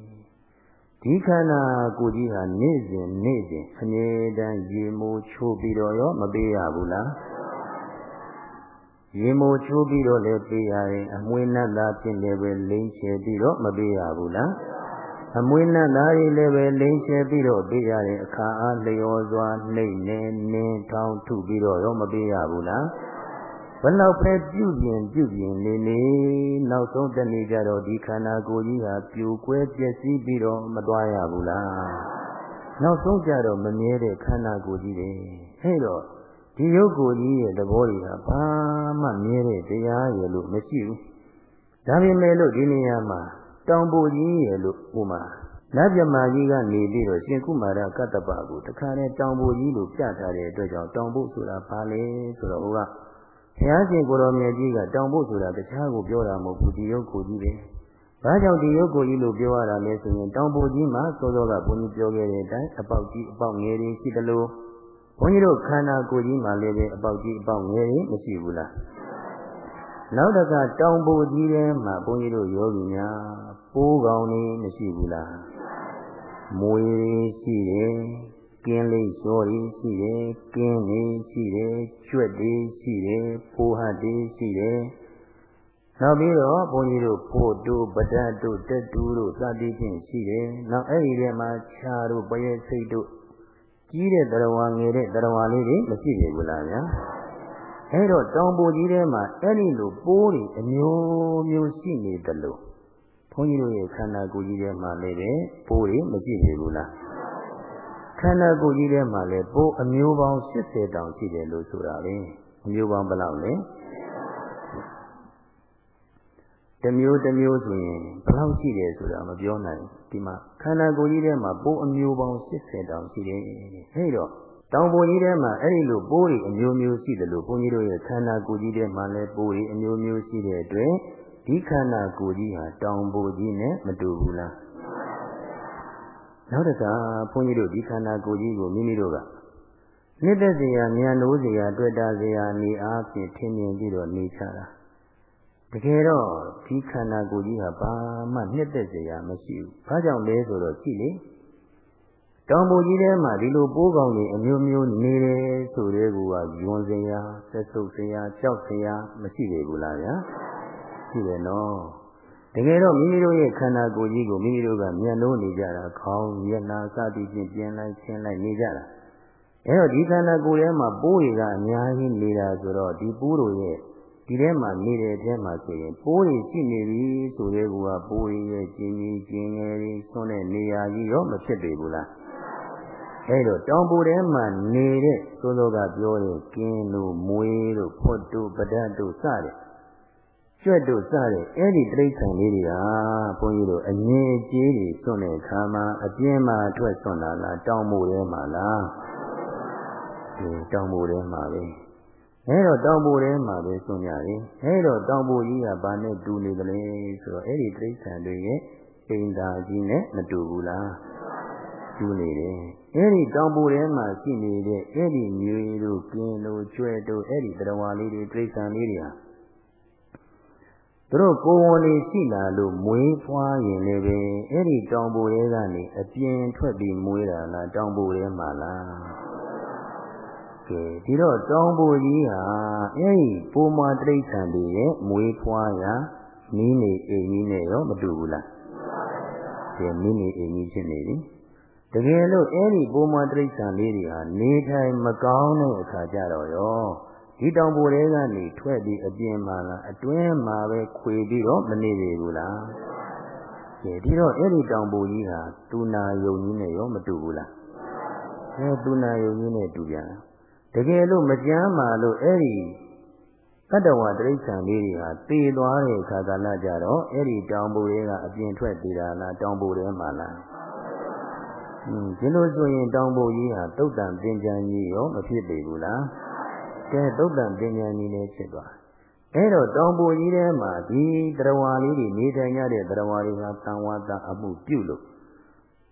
ဒီခန္ဓာကိုယ်ကြီးဟာနေ့စဉ်နေ့စဉ်အမြဲတမ်းရေမိုးချိုးပြီးတော့ရောမပေးရဘူးလားရေမိုးချိုးပြီးတော့လည်းပေးရတယ်အမွေးနတ်သားဖြစ်လည်းပဲလိမ့်ချေပြီးတော့မပေးရဘူးလားအမွေးနတ်သားတွေလည်းပဲလိမ့်ချေပြီးတော့ပေးရတယ်အခါအားလျော်စွာနှိမ့်နေနင်းထောင်းထုပြီးတော့ရောမပေးရဘူးလား ဘလောက်ပဲပြုပြင်ပြုပြင်နေနေနောက်ဆုံးတနေ့ကျတော့ဒီခန္ဓာကိုယ်ကြီးဟာပြိုကွဲပျက်စီးပြီးတော့မသွားရဘူးလားနောက်ဆုံးကျတော့မမြဲတဲ့ခန္ဓာကိုယ်ကြီးတွေဟဲ့တော့ဒီရုပ်ကိုယ်ကြီးရဲ့သဘောတွေဟာဘာမှမြဲတဲ့တရားရယ်လို့မရှိဘူးဒါပေမဲ့လို့ဒီနေရာမှာတောင်ပူကြီးရယ်လို့ဥမာနတ်မြမာကြီးကနေပြီးတော့ရှင်ကုမာရကတ္တပကိုတခါနဲ့တောင်ပူကြီးလို့ပြထားတဲ့အတွက်ကြောင့်တောင်ပူဆိုတာဘာလဲဆိုတော့ဟိုက ဘုရားရှင်ကိုတော်မြတ်ကြီးကတောင်ဖို့ဆိုတာတခြားကိုပြောတာမဟုတ်ဘူးဒီရုပ်ကိုကြီးပဲ။ဘာကြောင့်ဒီရုပ်ကိုကြီးလို့ပြောရတာလဲဆိုရင်တောင်ဖို့ကြီးမှာစောစောကဘုန်းကြီးပြောခဲ့တဲ့အတိုင်းအပေါက်ကြီးအပေါက်ငယ်တွေရှိသလိုဘုန်းကြီးတို့ခန္ဓာကိုယ်ကြီးမှာလည်းပဲအပေါက်ကြီးအပေါက်ငယ်တွေမရှိဘူးလား။နောက်တကတောင်ဖို့ကြီးထဲမှာဘုန်းကြီးတို့ယောဂီများပိုးကောင်နေမရှိဘူးလား။မွေရှိတယ် ကင်းလေးလျှော်တွေရှိတယ်ကင်းတွေရှိတယ်ကျွက်တွေရှိတယ်ပိုးဟတ်တွေရှိတယ်နောက်ပြီးတော့ဘုန်းကြီးတို့ဖို့တို့ပဒတ်တို့တက်တူတို့စသည်ဖြင့်ရှိတယ်နောက်အဲ့ဒီထဲမှာခြားတို့ပရဲစိတ်တို့ကြီးတဲ့တရားဝငယ်တဲ့တရားဝလေးတွေမရှိပြီဘူးလားဗျာအဲ့တော့တောင်ပူကြီးထဲမှာအဲ့ဒီလိုပိုးတွေအမျိုးမျိုးရှိနေတယ်လို့ဘုန်းကြီးတို့ရဲ့ခန္ဓာကိုယ်ကြီးထဲမှာလည်းပဲပိုးတွေမရှိပြီဘူးလား ခန္ဓာကိုယ်ကြီးထဲမှာလည်းပိုးအမျိုးပေါင်း80တောင်ရှိတယ်လို့ဆိုတာလေအမျိုးပေါင်းဘယ်လောက်လဲတမျိုးတမျိုးဆိုရင်ဘယ်လောက်ရှိတယ်ဆိုတာမပြောနိုင်ဒီမှာခန္ဓာကိုယ်ကြီးထဲမှာပိုးအမျိုးပေါင်း80တောင်ရှိတယ်ဟဲ့တော့တောင်ပေါ်ကြီးထဲမှာအဲ့ဒီလိုပိုးတွေအမျိုးမျိုးရှိတယ်လို့ဘုန်းကြီးတို့ရဲ့ခန္ဓာကိုယ်ကြီးထဲမှာလည်းပိုးတွေအမျိုးမျိုးရှိတဲ့အတွက်ဒီခန္ဓာကိုယ်ကြီးဟာတောင်ပေါ်ကြီးနဲ့မတူဘူးလား နောက်တခါဘုန်းကြီးတို့ဒီခန္ဓာကိုယ်ကြီးကိုမိမိတို့ကနှစ်သက်စရာဉာဏ်နိုးစရာတွေ့တာစရာနေအားဖြင့်ထင်မြင်ပြီးတော့နေချတာတကယ်တော့ဒီခန္ဓာကိုယ်ကြီးဟာဘာမှနှစ်သက်စရာမရှိဘူး။ဘာကြောင့်လဲဆိုတော့ကြည့်လေတောင်ပူကြီးထဲမှာဒီလိုပိုးကောင်တွေအမျိုးမျိုးနေတယ်ဆိုတဲ့ကူကယွန်စရာသက်ဆုပ်စရာကြောက်စရာမရှိပေဘူးလားဗျာ။ရှိတယ်နော်။ တကယ်တော့မိမိတို့ရဲ့ခန္ဓာကိုယ်ကြီးကိုမိမိတို့ကမျက်နှိုးနေကြတာခေါင်းမျက်နှာစသည်ဖြင့်ပြင်လိုက်ရှင်းလိုက်နေကြတာအဲတော့ဒီခန္ဓာကိုယ်ထဲမှာပိုးတွေကအများကြီးနေတာဆိုတော့ဒီပိုးတို့ရဲ့ဒီထဲမှာနေတဲ့အထဲမှာဆိုရင်ပိုးတွေရှိနေပြီဆိုတဲ့ကူကပိုးတွေရဲ့ကျင်းကြီးကျင်းငယ်တွေဆွတဲ့နေရာကြီးရောမဖြစ်ပေဘူးလားအဲတော့တောင်ပူထဲမှာနေတဲ့သို့သောကပြောတဲ့ကင်းတို့မွေးတို့ဖွတ်တို့ပဒတ်တို့စတဲ့ ကျွတ်တို့စတဲ့အဲ့ဒီတိရစ္ဆာန်လေးတွေကဘုန်းကြီးတို့အငြင်းကြေးတွေစွန့်တဲ့အခါမှာအပြင်းမှာထွက်စွန့်လာလားတောင်မို့ထဲမှာလားဒီတောင်မို့ထဲမှာပဲအဲ့တော့တောင်ပိုထဲမှာပဲစွန့်ကြတယ်အဲ့တော့တောင်ပိုကြီးကဘာနဲ့တူနေသလဲဆိုတော့အဲ့ဒီတိရစ္ဆာန်တွေရဲ့အိမ်သာကြီးနဲ့မတူဘူးလားတူနေတယ်အဲ့ဒီတောင်ပူထဲမှာရှိနေတဲ့အဲ့ဒီမျိုးတို့ကင်းတို့ကျွဲတို့အဲ့ဒီတရားလေးတွေတိရစ္ဆာန်လေးတွေဟာ သူတို့ကိုယ်ဝန်လေးရှိလာလို့မွေးဖွားရင်လည်းပဲအဲ့ဒီတောင်ပူထဲကနေအပြင်ထွက်ပြီးမွေးတာလားတောင်ပူထဲမှာလားကဲဒီတော့တောင်ပူကြီးဟာအဲ့ဒီပုံမတိရစ္ဆာန်တွေရဲ့မွေးဖွားရာနီးနေအိမ်ကြီးနဲ့ရောမတူဘူးလားကဲနီးနေအိမ်ကြီးဖြစ်နေပြီတကယ်လို့အဲ့ဒီပုံမတိရစ္ဆာန်လေးတွေဟာနေထိုင်မကောင်းတဲ့အခါကျတော့ရော ဒီတောင်ပေါ်ထဲကနေထွက်ပြီးအပြင်မှာလားအတွင်းမှာပဲခွေပြီးတော့မနေပြီဘူးလားကဲဒီတော့အဲ့ဒီတောင်ပေါ်ကြီးဟာတူနာယုံကြီးနဲ့ရောမတူဘူးလားအဲတူနာယုံကြီးနဲ့တူပြန်တကယ်လို့မကြမ်းမာလို့အဲ့ဒီတတ္တဝါတိရစ္ဆာန်လေးတွေဟာတည်သွားတဲ့အခါကလည်းကြတော့အဲ့ဒီတောင်ပေါ်တွေကအပြင်ထွက်တည်တာလားတောင်ပေါ်ထဲမှာလားอืมဒီလိုဆိုရင်တောင်ပေါ်ကြီးဟာတုတ်တံပင်ကြံကြီးရောမဖြစ်ပေဘူးလား ကဲသုတ်တံပညာနည်းလည်းဖြစ်သွားအဲ့တော့တောင်ပေါ်ကြီးထဲမှာဒီတရားဝါလေးတွေနေထိုင်ကြတဲ့တရားဝါတွေကသံဝါဒအမှုပြုလို့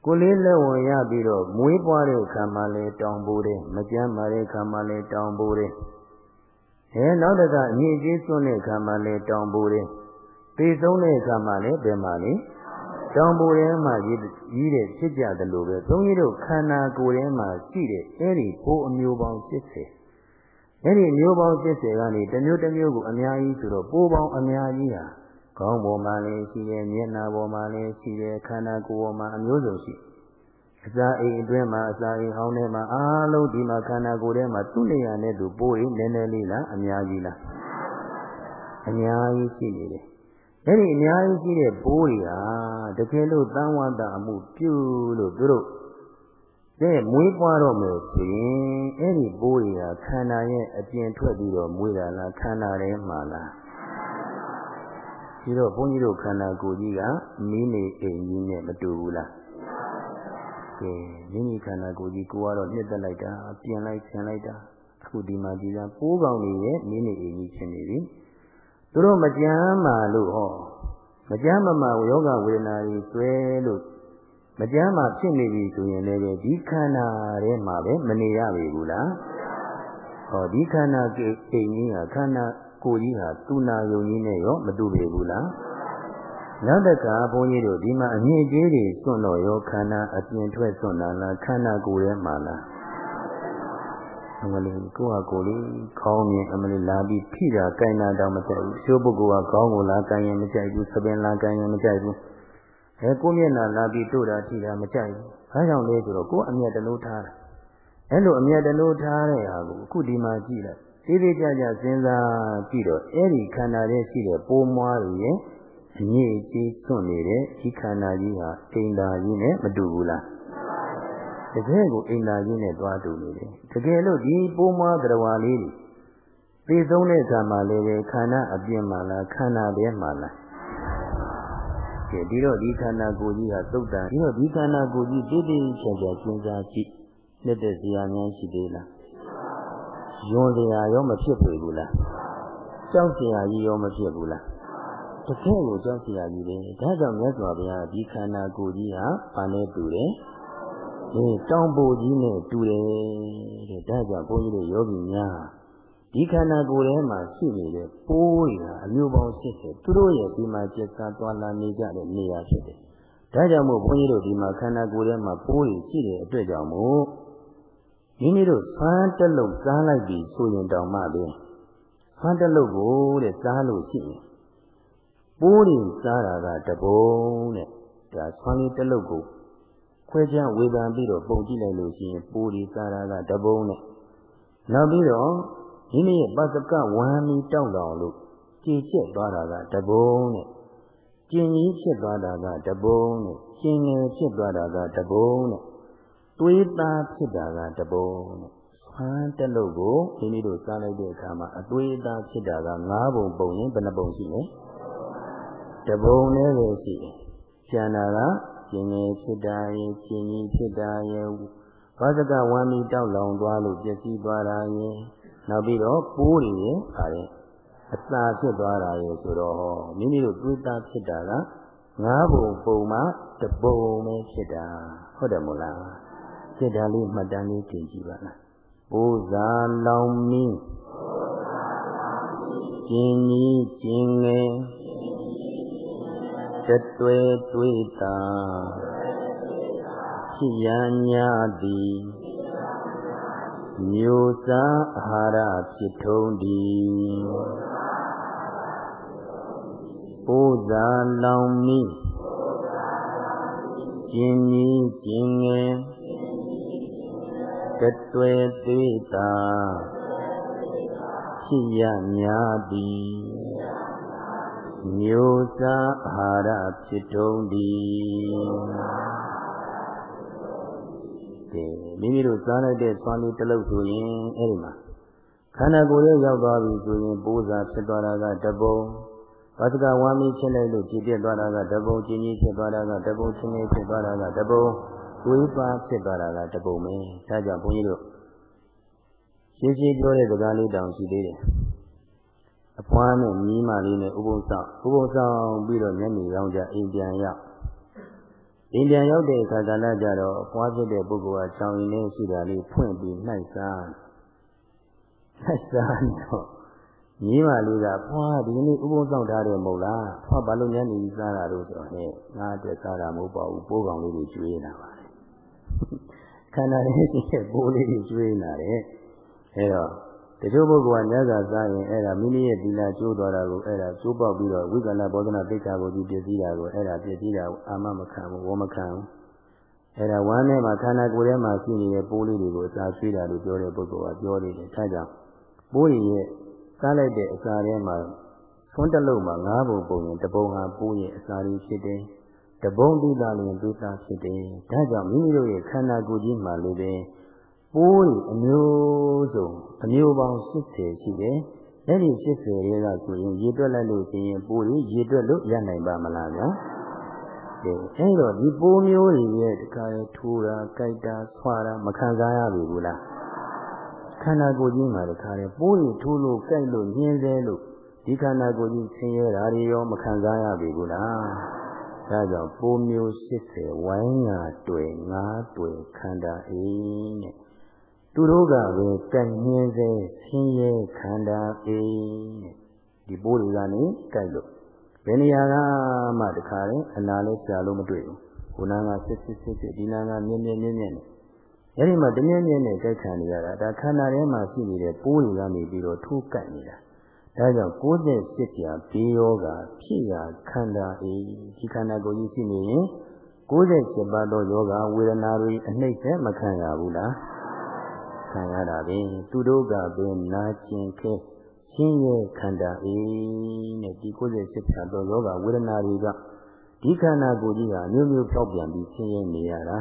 ကိုလေးလက်ဝင်ရပြီးတော့မွေးပွားတဲ့ခံမှလည်းတောင်ပေါ်တယ်မကြမ်းမာတဲ့ခံမှလည်းတောင်ပေါ်တယ်အဲနောက်တကအမြင့်ကြီးစွန့်တဲ့ခံမှလည်းတောင်ပေါ်တယ်ပေဆုံးတဲ့ခံမှလည်းဘယ်မှာလဲတောင်ပေါ်ထဲမှာကြီးကြီးတဲ့ဖြစ်ကြတယ်လို့ပဲသုံးကြီးတို့ခန္ဓာကိုယ်ထဲမှာရှိတဲ့အဲဒီပိုးအမျိုးပေါင်း80 အဲ့ဒီမျိုးပေါင်း80ကနေတစ်မျိုးတစ်မျိုးကိုအများကြီးဆိုတော့ပိုးပေါင်းအများကြီးဟာခေါင်းပေါ်မှာလည်းရှိတယ်မျက်နှာပေါ်မှာလည်းရှိတယ်ခန္ဓာကိုယ်ပေါ်မှာအမျိုးစုံရှိအစာအိမ်အတွင်းမှာအစာအိမ်ဟောင်းထဲမှာအားလုံးဒီမှာခန္ဓာကိုယ်ထဲမှာသူ့နေရာနဲ့သူပိုးရင်နည်းနည်းလေးလားအများကြီးလားအများကြီးရှိနေတယ်အဲ့ဒီအများကြီးရှိတဲ့ပိုးတွေဟာတကယ်လို့သံဝတ္တအမှုပြုလို့သူတို့ တဲ့မွေးပွားတော့မယ်ဆိုရင်အဲ့ဒီပိုးတွေကခန္ဓာရဲ့အပြင်ထွက်ပြီးတော့မွေးတာလားခန္ဓာထဲမှာလားဒီတော့ဘုန်းကြီးတို့ခန္ဓာကိုယ်ကြီးကမိနေအိမ်ကြီးနဲ့မတူဘူးလားကဲမိမိခန္ဓာကိုယ်ကြီးကိုကတော့နှစ်သက်လိုက်တာပြင်လိုက်ဆင်လိုက်တာအခုဒီမှာဒီကပိုးကောင်တွေရဲ့မိနေအိမ်ကြီးဖြစ်နေပြီသူတို့မကြမ်းမာလို့ဟောမကြမ်းမမာယောဂဝေဒနာတွေဆွဲလို့ မကြမ်းမှဖြစ်နေပြီဆိုရင်လည်းဒီခန္ဓာထဲမှာပဲမနေရပြီဘူးလားဟောဒီခန္ဓာကိအိမ်ကြီးဟာခန္ဓာကိုယ်ကြီးဟာသူနာယုံကြီးနဲ့ရောမတူပြီဘူးလားနောက်တကဘုန်းကြီးတို့ဒီမှာအမြင့်ကြီးတွေစွန့်တော့ရောခန္ဓာအပြင်ထွက်စွန့်တာလားခန္ဓာကိုယ်ထဲမှာလားအမလေးကိုယ့်ဟာကိုယ်လေးခေါင်းမြင်အမလေးလာပြီးဖိတာကိုင်းတာတော့မကြိုက်ဘူးရှိုးပုဂ္ဂိုလ်ကခေါင်းကိုလာကိုင်းရင်မကြိုက်ဘူးသပင်လာကိုင်းရင်မကြိုက်ဘူး အဲကိုမျက်နှာလာပြီးတို့တာထိတာမကြိုက်ဘူး။ဘာကြောင့်လဲဆိုတော့ကိုအမျက်တလို့ထားတာ။အဲလိုအမျက်တလို့ထားတဲ့ဟာကိုအခုဒီမှာကြည့်လိုက်။သေးသေးကြကြစဉ်းစားကြည့်တော့အဲ့ဒီခန္ဓာရဲ့ရှိတဲ့ပိုးမွားရဲ့အငြိအကျေးစွန့်နေတဲ့ဒီခန္ဓာကြီးဟာအိမ်သာကြီးနဲ့မတူဘူးလား။တကယ်ကိုအိမ်သာကြီးနဲ့တွားတူနေတယ်။တကယ်လို့ဒီပိုးမွားတရားလေးတွေသိဆုံးတဲ့အခါမှာလည်းခန္ဓာအပြင်မှာလားခန္ဓာထဲမှာလား ကဲဒီတော့ဒီခန္ဓာကိုယ်ကြီးဟာသုတ်တန်ဒီတော့ဒီခန္ဓာကိုယ်ကြီးတိတိကျကျစဉ်းစားကြည့်နှစ်သက်စရာများရှိသေးလားယွန်စရာရောမဖြစ်ပေဘူးလားကြောက်စရာကြီးရောမဖြစ်ဘူးလားတကယ်ကိုကြောက်စရာကြီးပဲဒါကြောင့်မြတ်စွာဘုရားဒီခန္ဓာကိုယ်ကြီးဟာဘာနဲ့တူတယ်အဲတောင်ပိုကြီးနဲ့တူတယ်တဲ့ဒါကြောင့်ဘုန်းကြီးတို့ယောဂီများ ဒီခန္ဓာကိုယ်ထဲမှာရှိနေတဲ့ပိုးတွေဟာအမျိုးပေါင်း80သူတို့ရဲ့ဒီမှာကျက်စားသွားလာနေကြတဲ့နေရာဖြစ်တယ်။ဒါကြောင့်မို့ဘုန်းကြီးတို့ဒီမှာခန္ဓာကိုယ်ထဲမှာပိုးတွေရှိတဲ့အတွက်ကြောင့်မို့မိမိတို့ဆွမ်းတက်လို့စားလိုက်ပြီဆိုရင်တောင်မှပဲဆွမ်းတက်လို့ကိုတဲ့စားလို့ရှိရင်ပိုးတွေစားတာကတပုံတဲ့ဒါဆွမ်းလေးတက်လို့ကိုခွဲခြားဝေဖန်ပြီးတော့ပုံကြည့်လိုက်လို့ရှိရင်ပိုးတွေစားတာကတပုံနဲ့နောက်ပြီးတော့ မိမိရဲ့ပသကဝမ်းမီတောက်တော်လို့ကြည်ကျက်သွားတာကတပုံနဲ့ကျင်ကြီးဖြစ်သွားတာကတပုံနဲ့ကျင်ငယ်ဖြစ်သွားတာကတပုံနဲ့တွေးသားဖြစ်တာကတပုံနဲ့ဆွမ်းတက်လို့ကိုမိမိတို့စားလိုက်တဲ့အခါမှာအတွေးသားဖြစ်တာက၅ပုံပုံရင်ဘယ်နှပုံရှိလဲတပုံနဲ့ပဲရှိတယ်ကျန်တာကကျင်ငယ်ဖြစ်တာရဲ့ကျင်ကြီးဖြစ်တာရဲ့ဘာသကဝမ်းမီတောက်လောင်သွားလို့ပြည့်စည်သွားတာရဲ့ နောက်ပြီးတော့ပိုးတွေရဲ့ခါတဲ့အစာဖြစ်သွားတာရဲ့ဆိုတော့မိမိတို့တွေးသားဖြစ်တာကငါးပုံပုံမှတပုံပဲဖြစ်တာဟုတ်တယ်မို့လားစိတ်ဓာတ်လေးမှတ်တမ်းလေးတင်ကြည့်ပါလားပူဇာလောင်မင်းကျင်ကြီးကျင်ငယ်တတွဲတွေးတာဖြစ်ရညာသည် မျိုးစားအာဟာရဖြစ်ထုံးသည်ပူဇာလောင်မင်းကျင်ကြီးကျင်ငယ်ကတွယ်သေးတာဖြစ်ရများသည်မျိုးစားအာဟာရဖြစ်ထုံးသည် ကဲမိမိတို့စားလိုက်တဲ့သွမ်းလေးတစ်လုံးဆိုရင်အဲ့ဒီမှာခန္ဓာကိုယ်ရဲ့ရောက်သွားပြီဆိုရင်ပိုးစာဖြစ်သွားတာကတပုံဝါသကဝါမီဖြစ်လိုက်လို့ကြည်ပြတ်သွားတာကတပုံကျင်းကြီးဖြစ်သွားတာကတပုံချင်းကြီးဖြစ်သွားတာကတပုံဝိပါဖြစ်သွားတာကတပုံပဲဒါကြောင့်ဘုန်းကြီးတို့ရှင်းရှင်းပြောတဲ့စကားလေးတောင်ရှိသေးတယ်အဖွားနဲ့မြီးမလေးနဲ့ဥပုံဆောင်ဥပုံဆောင်ပြီးတော့မျက်နှာရောင်းကြအိမ်ပြန်ရောက် အိမ်ပြန်ရောက်တဲ့အခါကလည်းကြတော့အဖွားဖြစ်တဲ့ပုဂ္ဂိုလ်ကချောင်းရင်းနဲ့ရှိတာလေးဖွင့်ပြီးနှိုက်စားနှိုက်စားတော့မြင်းမလေးကဖွာဒီနေ့ဥပုံဆောင်ထားတယ်မဟုတ်လားဖွာဘာလို့ညနေစားတာလို့ဆိုတော့ဟဲ့ငါတက်စားတာမဟုတ်ပါဘူးပိုးကောင်လေးတွေကျွေးနေတာပါလေခန္ဓာလေးရှိတဲ့ပိုးလေးတွေကျွေးနေတာတဲ့အဲတော့ တချို့ပုဂ္ဂိုလ်ကညစာစားရင်အဲ့ဒါမိမိရဲ့သီလကျိုးသွားတာကိုအဲ့ဒါကျိုးပေါက်ပြီးတော့ဝိကလဘောဓနာသိက္ခာကိုဒီပြည့်စည်တာကိုအဲ့ဒါပြည့်စည်တာကိုအာမမခံဘူးဝမခံဘူးအဲ့ဒါဝမ်းထဲမှာခန္ဓာကိုယ်ထဲမှာရှိနေတဲ့ပိုးလေးတွေကိုအစာဆွေးတာလို့ပြောတဲ့ပုဂ္ဂိုလ်ကပြောနေတယ်။ဒါကြောင့်ပိုးရဲ့စားလိုက်တဲ့အစာထဲမှာသွန်းတလုံးမှာ၅ပုံပုံရင်တပုံဟာပိုးရဲ့အစာလေးဖြစ်တယ်။တပုံသီးသားလျင်သီးသားဖြစ်တယ်။ဒါကြောင့်မိမိတို့ရဲ့ခန္ဓာကိုယ်ကြီးမှာလည်း ပဲပိုးအမျိုးစုံအမျိုးပေါင်း80ရှိတယ်။အဲ့ဒီ80တွေကဆိုရင်ရေတွက်လိုက်လို့ရှိရင်ပိုးကြီးရေတွက်လို့ရနိုင်ပါမလားဗျာ။ကဲအဲ့တော့ဒီပိုးမျိုးတွေရဲ့တခါလေထိုးတာ၊ကြိုက်တာ၊ဆွာတာမခံစားရဘူးလား။ခန္ဓာကိုယ်ကြီးမှာတခါလေပိုးတွေထိုးလို့ကြိုက်လို့ညှင်းဆဲလို့ဒီခန္ဓာကိုယ်ကြီးဆင်းရဲတာတွေရောမခံစားရဘူးလား။ဒါကြောင့်ပိုးမျိုး80ဝိုင်းငါတွေ့ငါတွေ့ခန္ဓာအိတဲ့ သူတို့ကပဲကြံ့ညင်းစေဆင်းရဲခန္ဓာအိတဲ့ဒီပိုးတွေကနေကြိုက်လို့ဘယ်နေရာကမှတခါလဲအနာလဲရှာလို့မတွေ့ဘူးခုနကစစ်စစ်စစ်စစ်ဒီနာကမြင်းမြင်းမြင်းမြင်းနဲ့အဲ့ဒီမှာတမြင်းမြင်းနဲ့ကြိုက်ခံနေရတာဒါခန္ဓာထဲမှာရှိနေတဲ့ပိုးတွေကနေပြီးတော့ထိုးကပ်နေတာဒါကြောင့်68ပြာဘေးယောဂဖြစ်ရာခန္ဓာအေးဒီခန္ဓာကိုယ်ကြီးရှိနေရင်68ပါးသောယောဂဝေဒနာတွေအနှိမ့်သက်မခံရဘူးလား ခံရတာပဲသူတို့ကပင်နာကျင်ခဲရှင်းရဲ့ခန္ဓာအေးနဲ့ဒီ68ဖြာသောယောဂဝေဒနာတွေကဒီခန္ဓာကိုယ်ကြီးဟာမျိုးမျိုးဖြောက်ပြန်ပြီးရှင်းရဲနေရတာ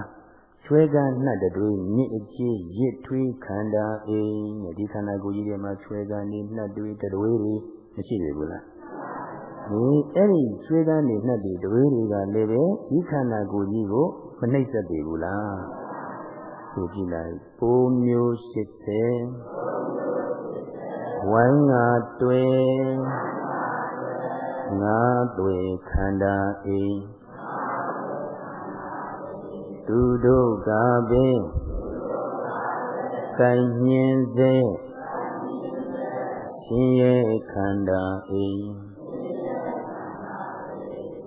ချွဲကန်းနှက်တွေမြင့်အကြီးရစ်ထွေးခန္ဓာအေးနဲ့ဒီခန္ဓာကိုယ်ကြီးထဲမှာချွဲကန်းနေနှက်တွေတတွေးတွေမရှိပြီဘူးလားဒီအဲ့ဒီချွေးကန်းနေနှက်တွေတတွေးတွေကလည်းပဲဒီခန္ဓာကိုယ်ကြီးကိုမနှိမ့်ဆက်ပြီဘူးလား ဆိုကြည့်လိုက်ပိုးမျိုး80ဝိုင်းငါတွေ့ငါတွေ့ခန္ဓာအိသူတို့ကပင်ကိုင်ညင်းစေရှင်ရဲ့ခန္ဓာအိ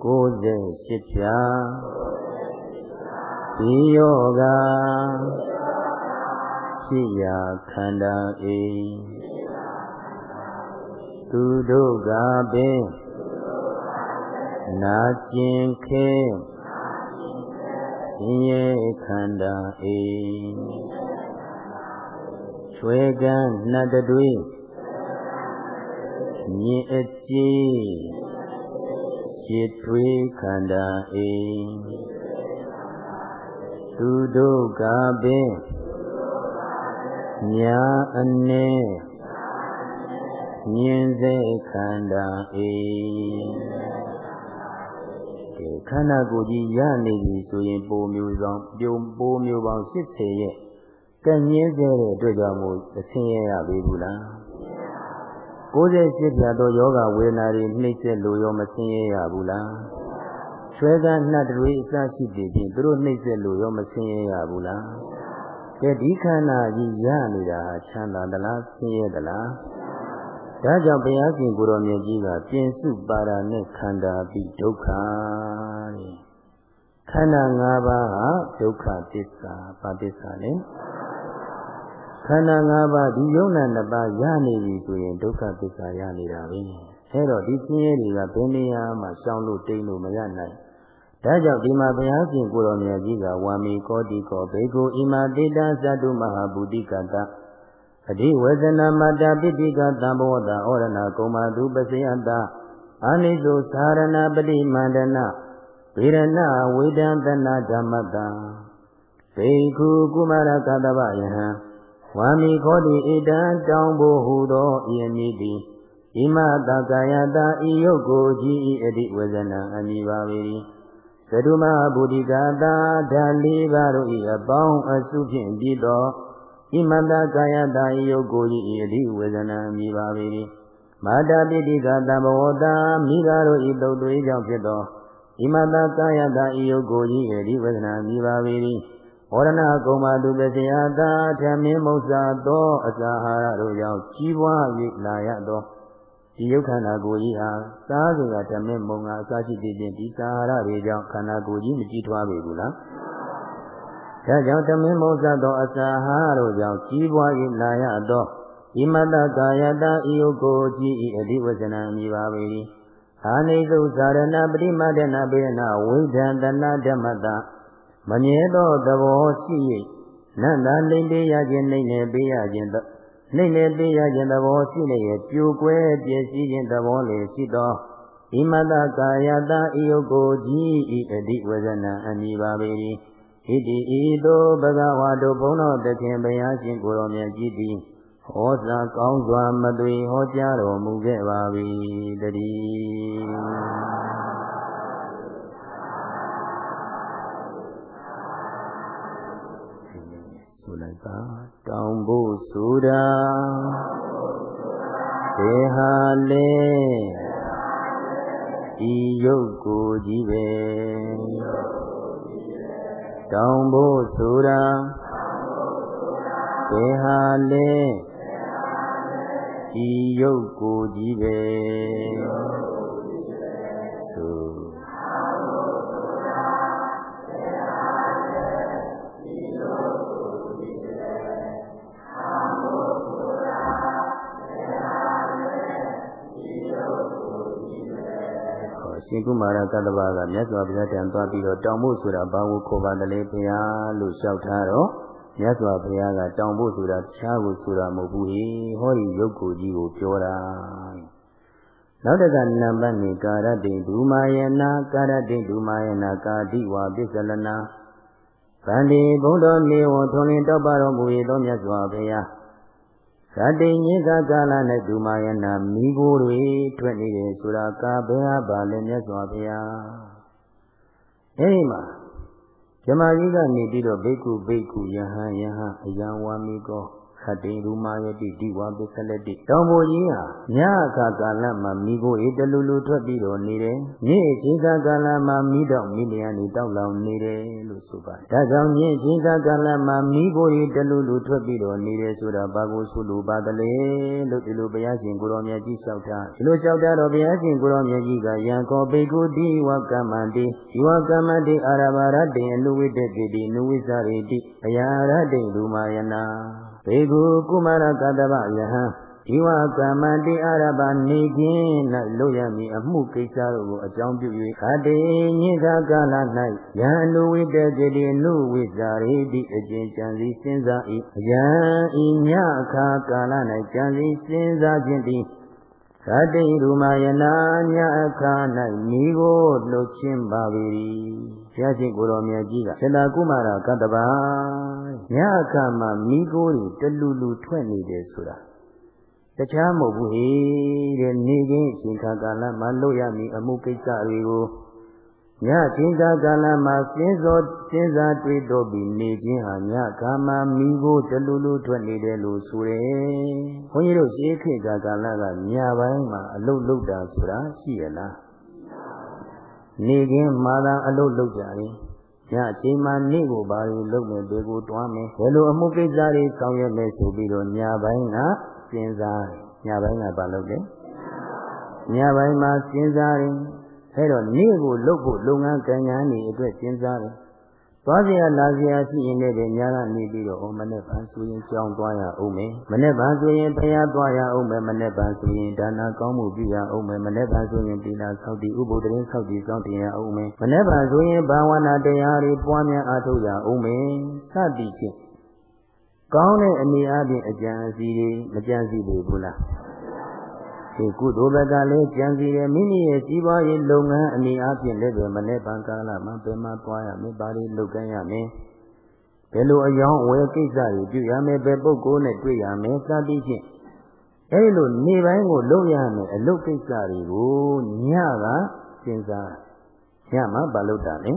ကိုယ်စေရှိဖြာ ဒီယောဂဖြစ်ရာခန္ဓာအိသူတို့ကပင်နာကျင်ခဲရှင်ရဲ့ခန္ဓာအိချွေကန်းနှတ်တွေမြင်အကြည်ရှစ်ထွေးခန္ဓာအိ သူတို့ကပင်ညာအနေမြင်စေခန္ဓာအေဒီခန္ဓာကိုယ်ကြီးရနေပြီဆိုရင်ပိုမျိုးဆောင်ပြုံပိုမျိုးပေါင်း80ရဲ့ကဲမြင်စေတဲ့အတွက်ကြောင့်မို့အဆင်းရဲရပြီဘူးလား68ပြားသောယောဂဝေဒနာတွေနှိမ့်ဆက်လို့ရောမဆင်းရဲရဘူးလားချ ဆွဲကနှတ်တွေအစရှိသေးဖြင့်သူတို့နှိမ့်ဆက်လို့ရောမဆင်းရဲရဘူးလားကဲဒီခန္ဓာကြီးရနေတာချမ်းသာသလားဆင်းရဲသလားဒါကြောင့်ဘုရားရှင်ကိုတော်မြတ်ကြီးကပြင်စုပါဒာနဲ့ခန္ဓာပြီးဒုက္ခတဲ့ခန္ဓာ၅ပါးဟာဒုက္ခသစ္စာဘာသစ္စာလဲခန္ဓာ၅ပါးဒီယုံနာနှစ်ပါးရနေပြီဆိုရင်ဒုက္ခသစ္စာရနေတာပဲအဲတော့ဒီဆင်းရဲတွေကဘယ်နေရာမှာရှောင်လို့တိမ်လို့မရနိုင် ဒါကြောင့်ဒီမှာဘုရားရှင်ကိုတော်မြတ်ကြီးကဝါမီကောတိကောဘေကုဣမာတိတသတ္တုမဟာဗုတိကတအဓိဝေဇနာမတာပိတိကသံဘောတာဩရဏကုမာသူပစယတအာနိသုသာရဏပတိမန္တနာဗေရဏဝေဒံတနာဓမ္မတံဘေကုကုမာရကတဗယဟံဝါမီခောတိဣတံတောင်းဖို့ဟူသောဤအမည်သည်ဣမတကာယတာဤယုတ်ကိုကြည်ဤအတိဝေဇနာအမိပါပေ၏ သတုမဗုဒိကတာဓာလေးပါတို့ဤအပေါင်းအစုဖြင့်ပြီးသောဣမတကာယတာဤယုတ်ကိုကြည်ဤအတိဝေဇနာအမိပါပေ၏မာတာပိတိကတဘဝတာမိဃတို့ဤတုတ်တွေကြောင့်ဖြစ်သောဣမတကာယတာဤယုတ်ကိုကြည်အတိဝေဇနာအမိပါပေ၏ဝရဏကုမတုပစေယတာဓမ္မေမုစ္စာသောအစာဟာရတို့ကြောင့်ကြီးပွား၍လာရသော ဒီယုတ်ခန္ဓာကိုယ်ကြီးဟာစားစရာဓမ္မမုံငါအစရှိသေးခြင်းဒီစာဟာရတွေကြောင့်ခန္ဓာကိုယ်ကြီးမကြည့်ထွားပေဘူးလားဒါကြောင့်ဓမ္မမုံစသောအစာဟာတို့ကြောင့်ကြီးပွား၍လာရသောဣမတကာယတာဤယုတ်ကိုကြီးဤအဓိဝဇနံမိပါပေ၏အာနိသုဇာရဏပရိမဒနာပေနဝိဒံတနာဓမ္မတာမမြဲသောသဘောရှိ၍နန္တာလိမ့်ပေးရခြင်းနှိမ့်နေပေးရခြင်း နှိမ့်နေပေးရခြင်းသဘောရှိလျက်ပြိုကွဲပြည့်စည်ခြင်းသဘောလည်းရှိသောဣမတကာယတာဤယုတ်ကိုကြီးဤအတိဝဇနံအမိပါပေ၏ဣတိဤသို့ဘဂဝါတို့ဘုန်းတော်သခင်ဘုရားရှင်ကိုယ်တော်မြတ်ကြီးသည်ဟောစာကောင်းစွာမသွေဟောကြားတော်မူခဲ့ပါ၏တည်း တောင်ဖို့ဆိုတာဘေဟာလေဤရုပ်ကိုကြီးပဲတောင်ဖို့ဆိုတာဘေဟာလေဤရုပ်ကိုကြီးပဲ ရှင်ကုမာရကတ္တဗကမြတ်စွာဘုရားတန်သွားပြီးတော့တောင်ဖို့ဆိုတာဘာကိုခေါ်ပါသလဲဘုရားလို့လျှောက်ထားတော့မြတ်စွာဘုရားကတောင်ဖို့ဆိုတာတခြားကိုဆိုတာမဟုတ်ဘူးဟေဟောဒီရုပ်ကိုကြီးကိုပြောတာနောက်တကနံပါတ်နေကာရတိဒုမာယနာကာရတိဒုမာယနာကာတိဝါပစ္စလနာဗန္တိဘုဒ္ဓမေဝထွန်လင်းတောက်ပါတော်မူ၏သောမြတ်စွာဘုရား ဇတိညိကကာလ၌ဒုမာယနာမိโกတွေထွက်နေတယ်ဆိုတာကာဘယ်ဟာပါလဲမြတ်စွာဘုရားအဲဒီမှာဇမကြီးကနေပြီးတော့ဘိက္ခုဘိက္ခုယဟန်ယဟန်အယံဝါမိကော ခတ္တိရူမာယတိဒီဝါပစ္စလတိတောင်ပေါ်ကြီးဟာညအခါကာလမှာမိကိုအေးတလူလူထွက်ပြီးတော့နေတယ်ညအချိန်ကာလမှာမိတော့မိလျံနေတောက်လောင်နေတယ်လို့ဆိုပါတယ်ဒါကြောင့်ညအချိန်ကာလမှာမိကိုအေးတလူလူထွက်ပြီးတော့နေတယ်ဆိုတာဘာကိုဆိုလိုပါသလဲလို့ဒီလိုဘုရားရှင်ကိုရောမြတ်ကြီးလျှောက်တာဒီလိုလျှောက်တာတော့ဘုရားရှင်ကိုရောမြတ်ကြီးကယံခောဘေကုတိဝကမ္မန္တိဒီဝကမ္မန္တိအာရဘာရတေအနုဝိတ္တိတိနုဝိဇာရိတိအယာရတေလူမာယနာ ဘေကုကုမာရကတဗယဟံဒီဝကမ္မတိအာရဘနေခြင်း၌လို့ရမည်အမှုကိစ္စတို့ကိုအကြောင်းပြု၍ခတေညင်္ခကာလ၌ယံလူဝိတကေတိနုဝိဇာရိတိအကျဉ်ကြံစည်စဉ်းစား၏ယံဤညအခါကာလ၌ကြံစည်စဉ်းစားခြင်းသည်သတိရူမာယနာညအခါ၌မိကိုလှုပ်ခြင်းပါပေ၏ဘု ရားရှင်ကိုတော်မြတ်ကြီးကသတ္တကုမာရကတ္တဗညအခါမှာမိကိုတွေတလူလူထွက်နေတယ်ဆိုတာတခြားမဟုတ်ဘူးဟေတဲ့နေခြင်းအချိန်ခါကာလမှာလုပ်ရမည်အမှုကိစ္စတွေကိုညချင်းကာကာလမှာစဉ်းစောစဉ်းစားတွေးတော့ပြီးနေခြင်းဟာညခါမှာမိကိုတလူလူထွက်နေတယ်လို့ဆိုတယ်။ဘုန်းကြီးတို့ရှေးခေတ်ကာကာလကညပိုင်းမှာအလုတ်လုတ်တာဆိုတာရှိရလား။ည နေကင်းမာသာအလုပ်လုပ်ကြတယ်ညအချိန်မှနေ့ကိုဘာလို့လုပ်မယ်ဘယ်ကိုတွားမယ်ဘယ်လိုအမှုကိစ္စတွေဆောင်ရွက်မယ်ဆိုပြီးတော့ညပိုင်းကစဉ်းစားညပိုင်းကဘာလုပ်လဲညပိုင်းမှာစဉ်းစားတယ်အဲတော့နေ့ကိုလုပ်ဖို့လုပ်ငန်းကံညာနေအတွက်စဉ်းစားတယ် သွားစရာလာစရာရှိရင်လည်းညကနေပြီးတော့ဩမနေ့ကဆိုရင်ကြောင်းသွားရအောင်မယ်မနေ့ကဆိုရင်ဖရားသွားရအောင်မယ်မနေ့ကဆိုရင်ဒါနာကောင်းမှုပြုရအောင်မယ်မနေ့ကဆိုရင်တိလာဆောက်တည်ဥပုဒ်တရင်ဆောက်တည်စောင့်တင်ရအောင်မယ်မနေ့ကဆိုရင်ဘာဝနာတရားတွေပွားများအားထုတ်ရအောင်မယ်စသည်ဖြင့်ကောင်းတဲ့အနေအချင်းအကြံအစီတွေမကြံစီဘူးလား ဒီကုသိုလ်ဘက်ကလည်းကြံစီတယ်မိမိရဲ့စီးပွားရေးလုပ်ငန်းအနေအချင်းလည်းပဲမနေ့ပန်ကာလမှာဘယ်မှာသွားရမလဲဘာတွေလုပ်ကမ်းရမလဲဘယ်လိုအယောင်းဝယ်ကိစ္စတွေပြုရမယ်ဘယ်ပုဂ္ဂိုလ်နဲ့တွေ့ရမယ်စသည်ဖြင့်အဲဒီလိုနေပိုင်းကိုလုပ်ရမယ်အလုပ်ကိစ္စတွေကိုညကစဉ်းစားညမှာမလုပ်တာလေ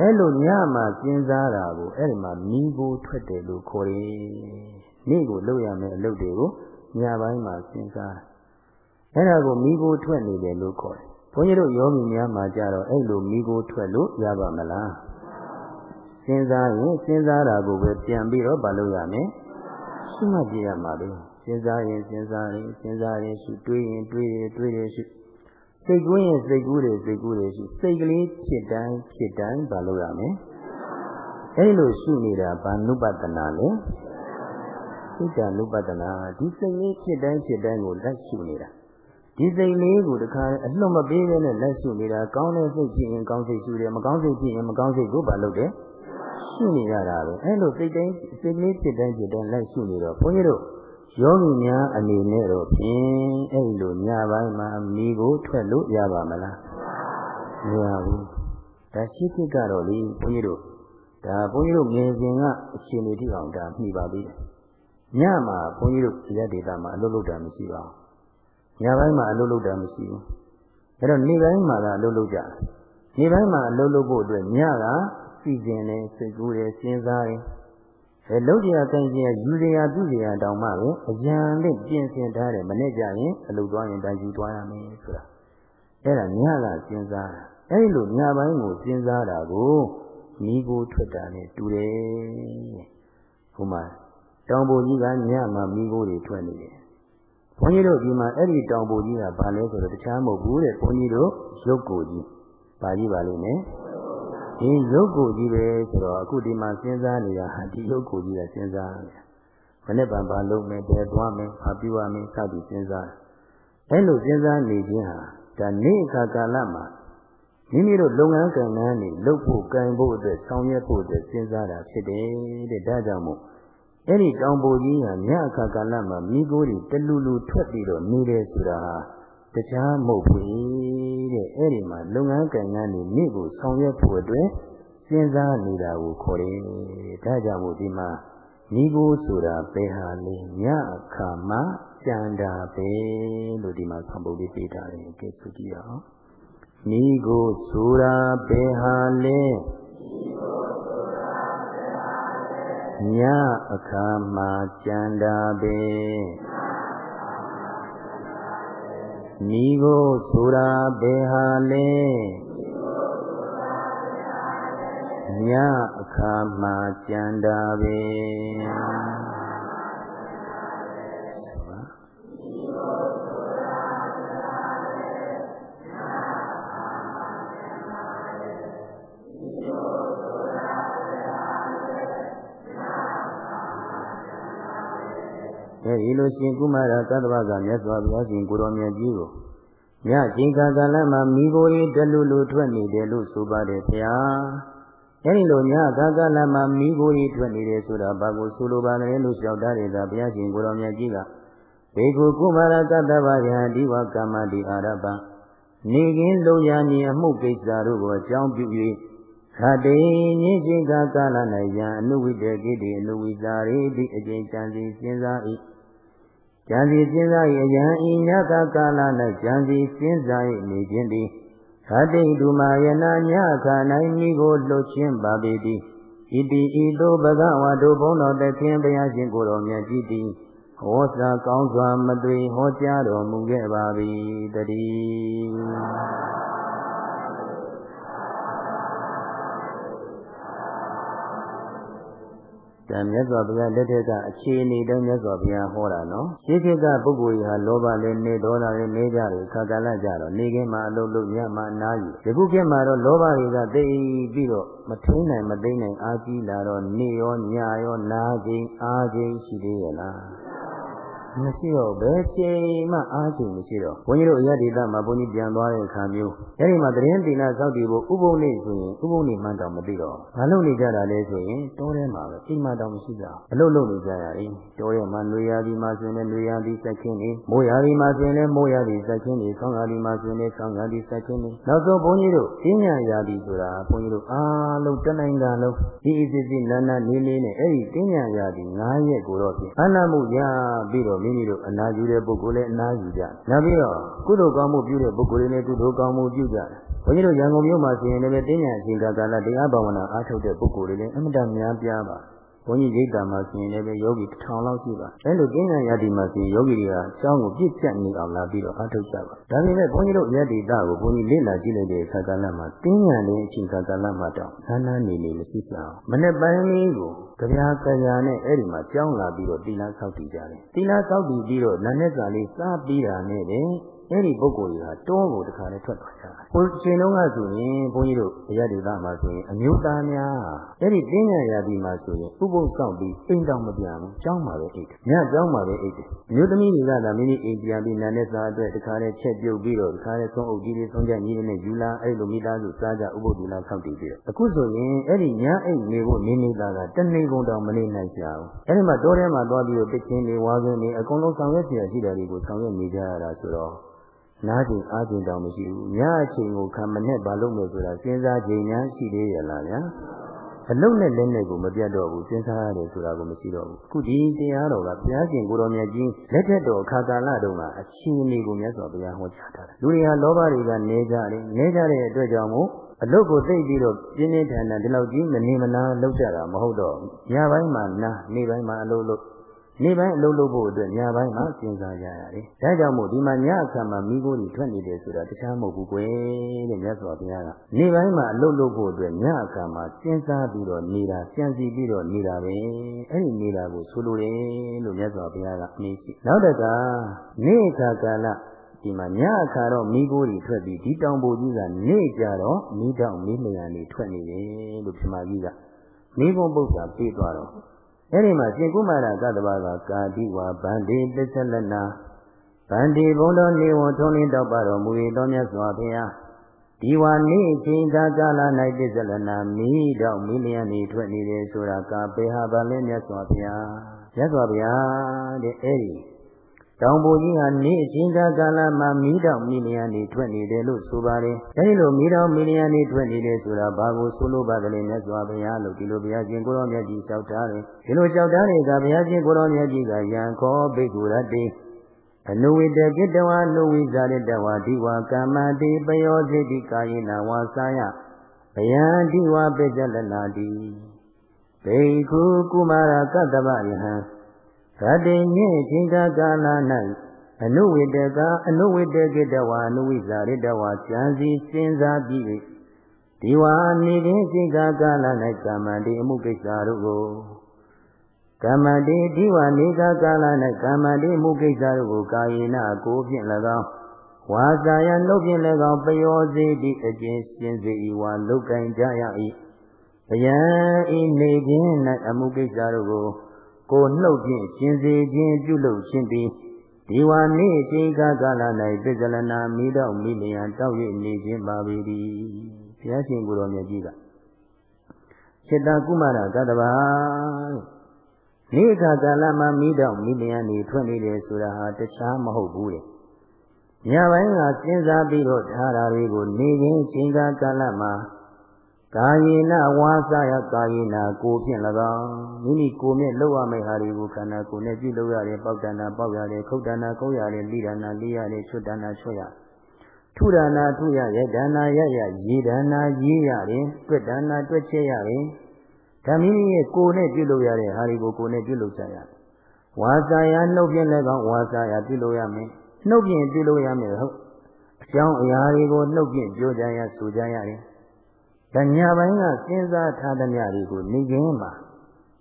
အဲလိုညမှာစဉ်းစားတာကိုအဲ့ဒီမှာမိကိုထွက်တယ်လို့ခေါ်တယ်နေ့ကိုလုပ်ရမယ်အလုပ်တွေကို ညပိုင်းမှာစဉ်းစားအဲ့ဒါကိုမိကိုထွက်နေတယ်လို့ခေါ်တယ်ဘုန်းကြီးတို့ယောဂီများမှာကြတော့အဲ့လိုမိကိုထွက်လို့ရပါမလားစဉ်းစားရင်စဉ်းစားတာကိုပဲပြန်ပြီးတော့မလုပ်ရမယ်ရှိမှပြရမှာလေစဉ်းစားရင်စဉ်းစားရင်စဉ်းစားရင်ရှုတွေးရင်တွေးရင်တွေးရင်ရှုစိတ်ကူးရင်စိတ်ကူးတယ်စိတ်ကူးတယ်ရှုစိတ်ကလေးဖြစ်တိုင်းဖြစ်တိုင်းမလုပ်ရမယ်အဲ့လိုရှုနေတာဘာနုပတနာလဲ စိတ်တ ानु ပတနာဒီစိတ်လေးဖြစ်တိုင်းဖြစ်တိုင်းကိုလက်ရှုနေတာဒီစိတ်လေးကိုတခါအလွတ်မပေးဘဲနဲ့လက်ရှုနေတာကောင်းတဲ့စိတ်ဖြစ်ရင်ကောင်းစိတ်ရှုတယ်မကောင်းစိတ်ဖြစ်ရင်မကောင်းစိတ်ကိုဘာလုပ်တယ်ရှုနေရတာပဲအဲ့လိုစိတ်တိုင်းစိတ်လေးဖြစ်တိုင်းဖြစ်တိုင်းလက်ရှုနေတော့ဘုန်းကြီးတို့ယောဂီများအနေနဲ့တော့ဖြင့်အဲ့လိုညပိုင်းမှာမိကိုထွက်လို့ရပါမလားမရဘူးဒါရှိဖြစ်ကတော့လေဘုန်းကြီးတို့ဒါဘုန်းကြီးတို့ငယ်စဉ်ကအရှင်နေတိအောင်ဒါမှီပါသေးတယ် ညမှာဘုန်းကြီးတို့တရားဒေသမှာအလုပ်လုပ်တာမရှိပါဘူးညပိုင်းမှာအလုပ်လုပ်တာမရှိဘူးအဲ့တော့နေ့ပိုင်းမှာကအလုပ်လုပ်ကြနေ့ပိုင်းမှာအလုပ်လုပ်ဖို့အတွက်ညကစီစဉ်နေစိတ်ကူးတယ်စဉ်းစားတယ်အဲလုံးကြရကိုင်းကြရယူရပြုရတောင်မှပဲအကြံနဲ့ပြင်ဆင်ထားတယ်မနေ့ကျရင်အလုပ်သွားရင်တန်းယူသွားရမယ်ဆိုတာအဲ့ဒါညကစဉ်းစားတာအဲ့လိုညပိုင်းကိုစဉ်းစားတာကိုမိကိုထွက်တာနဲ့တူတယ်ဟိုမှာ တောင်ပေါ်ကြီးကညမှာမိခိုးတွေထွက်နေတယ်။ဘုန်းကြီးတို့ဒီမှာအဲ့ဒီတောင်ပေါ်ကြီးကဘာလဲဆိုတော့တခြားမဟုတ်ဘူးတဲ့ဘုန်းကြီးတို့ရုပ်ကိုကြီး။ဘာကြီးပါလိမ့်မယ်။ဒီရုပ်ကိုကြီးပဲဆိုတော့အခုဒီမှာစဉ်းစားနေတာဟာဒီရုပ်ကိုကြီးကစဉ်းစားနေတာ။ဘယ်နဲ့ပံဘာလုပ်မယ်ဘယ်သွားမယ်ဘာပြုရမယ်စသည်စဉ်းစား။အဲ့လိုစဉ်းစားနေခြင်းဟာဒါနေ့အခါကာလမှာမိမိတို့လုပ်ငန်းကံငန်းတွေလုပ်ဖို့ကံဖို့အတွက်ဆောင်ရွက်ဖို့အတွက်စဉ်းစားတာဖြစ်တယ်တဲ့ဒါကြောင့်မို့ အဲ့ဒီတောင်ပေါ်ကြီးကညအခါကာလမှာမိโกတွေတလူလူထွက်ပြီးတော့နေတယ်ဆိုတာဟာတခြားမဟုတ်ဘူးတဲ့အဲ့ဒီမှာလုပ်ငန်းကံငန်းတွေနေ့ကိုဆောင်ရွက်ဖို့အတွက်စဉ်းစားနေတာကိုခေါ်တယ်ဒါကြောင့်မို့ဒီမှာမိโกဆိုတာဘယ်ဟာလဲညအခါမှာကြံတာပဲလို့ဒီမှာသံပုဒ်လေးပေးထားတယ်ကဲဆိုကြည့်အောင်မိโกဆိုတာဘယ်ဟာလဲ တာ ညအခါမှာကြံတာပဲမိကိုဆိုတာဘယ်ဟာလဲညအခါမှာကြံတာပဲအဲ လိုရှင်ကုမာရသတ္တဝကမြတ်စွာဘုရားရှင်ကိုတော်မြတ်ကြီးကိုညချိန်ခါကာလမှာမိဘတွေတလူလူထွက်နေတယ်လို့ဆိုပါတယ်ဗျာအဲဒီလိုညခါကာလမှာမိဘတွေထွက်နေတယ်ဆိုတာဘာကိုဆိုလိုပါလဲလို့လျှောက်တာတွေကဘုရားရှင်ကိုတော်မြတ်ကြီးကဘေကုကုမာရသတ္တဝယဟဒီဝကမ္မတိအာရပနေကင်းလုံရမည်အမှုကိစ္စတို့ကိုအကြောင်းပြု၍ခတေညင်ချိန်ကာကာလ၌ယံအနုဝိတေကိတိအနုဝိဇာရိတိအကျဉ်းချမ်းစီစဉ်းစား၏ ကြံစီစဉ်းစား၏အယံဤညကကာလ၌ကြံစီစဉ်းစား၏နေခြင်းသည်ခတိတုမာယနာညခာ၌မိကိုလှုပ်ခြင်းပါပေသည်ဣတိဤသို့ဘဂဝါတို့ဘုန်းတော်တခင်ဘုရားရှင်ကိုယ်တော်မြတ်ကြီးသည်ဟောစာကောင်းစွာမသွေဟောကြားတော်မူခဲ့ပါ၏တည်း ဒါမြတ်စွာဘုရားလက်ထက်ကအခြေအနေတုန်းမြတ်စွာဘုရားဟောတာနော်ရှင်းခေတ်ကပုဂ္ဂိုလ်ကြီးဟာလောဘလည်းနေဒေါသလည်းနေကြတယ်ခါကာလကြတော့နေခင်းမှာအလုပ်လုပ်ညမှာနားယူယခုခေတ်မှာတော့လောဘတွေကသိပြီးတော့မထုံးနိုင်မသိနိုင်အားကြီးလာတော့နေရောညရောနားခြင်းအားခြင်းရှိသေးရဲ့လား မရှိတော့ဘယ်ချိန်မှအားချိန်မရှိတော့ဘုန်းကြီးတို့အရဒေသမှာဘုန်းကြီးပြန်သွားတဲ့အခါမျိုးအဲဒီမှာသတင်းတင်နာစောက်တည်ဖို့ဥပုံနေဆိုရင်ဥပုံနေမှန်းတောင်မသိတော့ဘာလို့နေကြတာလဲဆိုရင်တောထဲမှာပဲအိမ်မှာတောင်မရှိကြဘူးအလုပ်လုပ်နေကြရတယ်တောထဲမှာနှွေရာသီမှာဆိုရင်လည်းနှွေရာသီစက်ခင်းနေမိုးရာသီမှာဆိုရင်လည်းမိုးရာသီစက်ခင်းနေဆောင်းရာသီမှာဆိုရင်လည်းဆောင်းရာသီစက်ခင်းနေနောက်ဆုံးဘုန်းကြီးတို့ပညာရာသီဆိုတာဘုန်းကြီးတို့အားလုံးတနိုင်ငံလုံးဒီအစီအစီနာနာနေနေနဲ့အဲဒီပညာရာသီ9ရက်ကိုတော့ဖြင့်အနမှုရပြီးတော့မိမိတို့အနာယူတဲ့ပုဂ္ဂိုလ်လည်းအနာယူကြ။နောက်ပြီးတော့ကုသိုလ်ကောင်းမှုပြုတဲ့ပုဂ္ဂိုလ်တွေလည်းကုသိုလ်ကောင်းမှုပြုကြတယ်။ဘုန်းကြီးတို့ရန်ကုန်မြို့မှာဆိုရင်လည်းတင်းညာအချိန်ကာလတရားဘာဝနာအားထုတ်တဲ့ပုဂ္ဂိုလ်တွေလည်းအမှန်တများပြားပါ ဘုန်းကြီးရိတ်တာမှာဆိုရင်လည်းယောဂီတစ်ထောင်လောက်ရှိပါအဲလိုကျင်းညာယတိမှာဆိုရင်ယောဂီတွေကကျောင်းကိုပြည့်ပြတ်နေအောင်လာပြီးတော့အားထုတ်ကြပါဒါပေမဲ့ဘုန်းကြီးတို့ယတိတာကိုဘုန်းကြီးလေ့လာကြည့်လိုက်တဲ့အခါကလည်းမှာကျင်းညာတဲ့အချိန်ကာလမှာတော့ဆန်းနာနေနေမရှိကြအောင်မနေ့ပိုင်းလေးကိုကြပြာကြရာနဲ့အဲ့ဒီမှာကြောင်းလာပြီးတော့တီလာဆောက်တည်ကြတယ်တီလာဆောက်တည်ပြီးတော့နာနဲ့စာလေးစားပြီးတာနဲ့လေ အဲ့ဒီပုဂ္ဂိုလ်ကြီးဟာတောကိုတခါနဲ့ထွက်သွားကြတယ်။ဘုရှင်လုံးကဆိုရင်ဘုန်းကြီးတို့ဘုရားဒေသမှာဆိုရင်အမျိုးသားများအဲ့ဒီတင်းညာရာသီမှာဆိုရင်ဥပုသ်ဆောင်ပြီးအိမ်တောင်မပြန်ဘူး။ကျောင်းမှာပဲအိတ်တယ်။ညကျောင်းမှာပဲအိတ်တယ်။အမျိုးသမီးတွေကသာမိမိအိမ်ပြန်ပြီးနာနဲ့စာအတွက်တခါနဲ့ချက်ပြုတ်ပြီးတော့တခါနဲ့သုံးအုပ်ကြီးလေးသုံးချက်ကြီးနဲ့ယူလာအဲ့လိုမိသားစုစားကြဥပုသ်ဒီလာဆောက်တည်ပြီးတော့အခုဆိုရင်အဲ့ဒီညအိတ်နေဖို့နေနေတာကတနေ့ကုန်တောင်မနေနိုင်ကြဘူး။အဲ့ဒီမှာတောထဲမှာသွားပြီးတော့တချင်းနေဝါးကင်းနေအကုန်လုံးဆောင်ရွက်เสียရှိတယ်တွေကိုဆောင်ရွက်နေကြရတာဆိုတော့ နားကျင်အားကျင်တောင်မရှိဘူးညအချိန်ကိုခံမနဲ့ဘာလုပ်မယ်ဆိုတာစဉ်းစားချိန်များရှိသေးရလားဗျာအလုံးနဲ့လက်နဲ့ကိုမပြတ်တော့ဘူးစဉ်းစားရတယ်ဆိုတာကိုမရှိတော့ဘူးအခုဒီတရားတော်ကဘုရားရှင်ကိုတော်မြတ်ကြီးလက်ထက်တော်ခါကာလတုန်းကအချင်းလေးကိုမြတ်စွာဘုရားဟောကြားထားတယ်လူတွေဟာလောဘတွေကနေကြတယ်နေကြတဲ့အတွက်ကြောင့်မို့အလုတ်ကိုသိပြီးတော့ပြင်းပြင်းထန်ထန်ဒီလောက်ကြီးမနေမနာလောက်ကြတာမဟုတ်တော့ညပိုင်းမှာနာနေပိုင်းမှာအလုတ်လို့ နေ့ပိုင်းအလုပ်လုပ်ဖို့အတွက်ညပိုင်းမှာစဉ်းစားကြရတယ်။ဒါကြောင့်မို့ဒီမှာညအခါမှာမိခိုးတွေထွက်နေတယ်ဆိုတာတခြားမဟုတ်ဘူးကွယ်တဲ့မြတ်စွာဘုရားကနေ့ပိုင်းမှာအလုပ်လုပ်ဖို့အတွက်ညအခါမှာစဉ်းစားပြီးတော့နေတာကြံစီပြီးတော့နေတာပဲ။အဲ့ဒီနေတာကိုဆိုလိုတယ်လို့မြတ်စွာဘုရားကအမေးရှိ။နောက်တကနေ့အခါကာလဒီမှာညအခါတော့မိခိုးတွေထွက်ပြီးဒီတောင်ပေါ်ကြီးကနေကြတော့မိတောင်မိလျံတွေထွက်နေတယ်လို့ပြမကြီးကမိဘုံပု္ပ္ပာပြေးသွားတော့ အဲ့ဒီမှာရှင်ကုမာရကတဘာကကာတိဝဗန္တိပစ္စလနာဗန္တိဘုံတော်နေဝထုံးလင်းတော့ပါတော်မူ၏တော်မြတ်စွာဘုရားဒီဝါနေချိန်ကာကာလ၌ပစ္စလနာမိတော့မိလျံနေထွက်နေတယ်ဆိုတာကာပေဟာဗလဲမြတ်စွာဘုရားမြတ်စွာဘုရားတဲ့အဲ့ဒီ တောင်ပေါ်ကြီးဟာနေ့အချိန်ကာကာလမှာမိတော့မိလျံနေထွက်နေတယ်လို့ဆိုပါတယ်အဲဒီလိုမိတော့မိလျံနေထွက်နေတယ်ဆိုတာဘာကိုဆိုလိုပါသလဲမြတ်စွာဘုရားလို့ဒီလိုဘုရားရှင်ကိုရောမြတ်ကြီးလျှောက်ထားတယ်ဒီလိုလျှောက်ထားတဲ့ကဘုရားရှင်ကိုရောမြတ်ကြီးကယံခောဘိက္ခုရတေအနုဝိတကိတဝါနုဝိဇာရတဝါဒီဝါကမ္မတိပယောစိတိကာယေနဝါစာယဘယံဒီဝါပိစ္ဆလနာတိဘိက္ခုကုမာရကတ္တဗယဟံ သတိညေချိန်ကာကာလ၌အနုဝိတကအနုဝိတကိတဝါအနုဝိဇာရတဝါကြံစီစဉ်းစားပြီးဒီဝါနေခြင်းချိန်ကာကာလ၌ကမ္မတိအမှုကိစ္စတို့ကိုကမ္မတိဒီဝါနေကာကာလ၌ကမ္မတိမှုကိစ္စတို့ကိုကာယေနကိုဖြင့်၎င်းဝါစာယနှုတ်ဖြင့်၎င်းပယောစေတိအကျဉ်ရှင်စေဤဝါလုတ်ကင်ကြရ၏ဘယံဤနေခြင်း၌အမှုကိစ္စတို့ကို ကိုနှုတ်ဖြင့်ရှင်စေခြင်းပြုလုပ်ခြင်းသည်ဒီဝါနေ့အချိန်ကာလ၌ပစ္စလနာမိတော့မိလျံတောက်၍နေခြင်းပါပေသည်ဘုရားရှင်ကိုယ်တော်မြတ်ကြီးကစေတကုမာရကတဘာနေ့ခါကာလမှာမိတော့မိလျံနေထွက်နေတယ်ဆိုတာဟာတခြားမဟုတ်ဘူးလေညပိုင်းကစဉ်းစားပြီးတော့ထားတာတွေကိုနေခြင်းချိန်ကာလမှာ ကာယေနဝါစာယကာယေနကိုဖြင့်၎င်းမိမိကိုယ်နဲ့လောက်ရမယ့်ဟာတွေကိုခန္ဓာကိုယ်နဲ့ပြုလုပ်ရတယ်ပောက်တဏ္ဍပောက်ရတယ်ခုတ်တဏ္ဍခုတ်ရတယ်လိဒနာလိရတယ်ချွတ်တဏ္ဍချွတ်ရထုဒနာထုရရဒနာရရရေဒနာရေးရတယ်တွက်ဒနာတွက်ချက်ရတယ်ဒါမိမိရဲ့ကိုယ်နဲ့ပြုလုပ်ရတဲ့ဟာတွေကိုကိုယ်နဲ့ပြုလုပ်ကြရတယ်ဝါစာယနှုတ်ဖြင့်လည်းကောင်းဝါစာယပြုလုပ်ရမယ်နှုတ်ဖြင့်ပြုလုပ်ရမယ်ဟုတ်အကြောင်းအရာတွေကိုနှုတ်ဖြင့်ပြောကြရဆိုကြရတယ်။ ဒါညာပိုင်းကစဉ်းစားထားသမျှတွေကိုနေခြင်းမှာ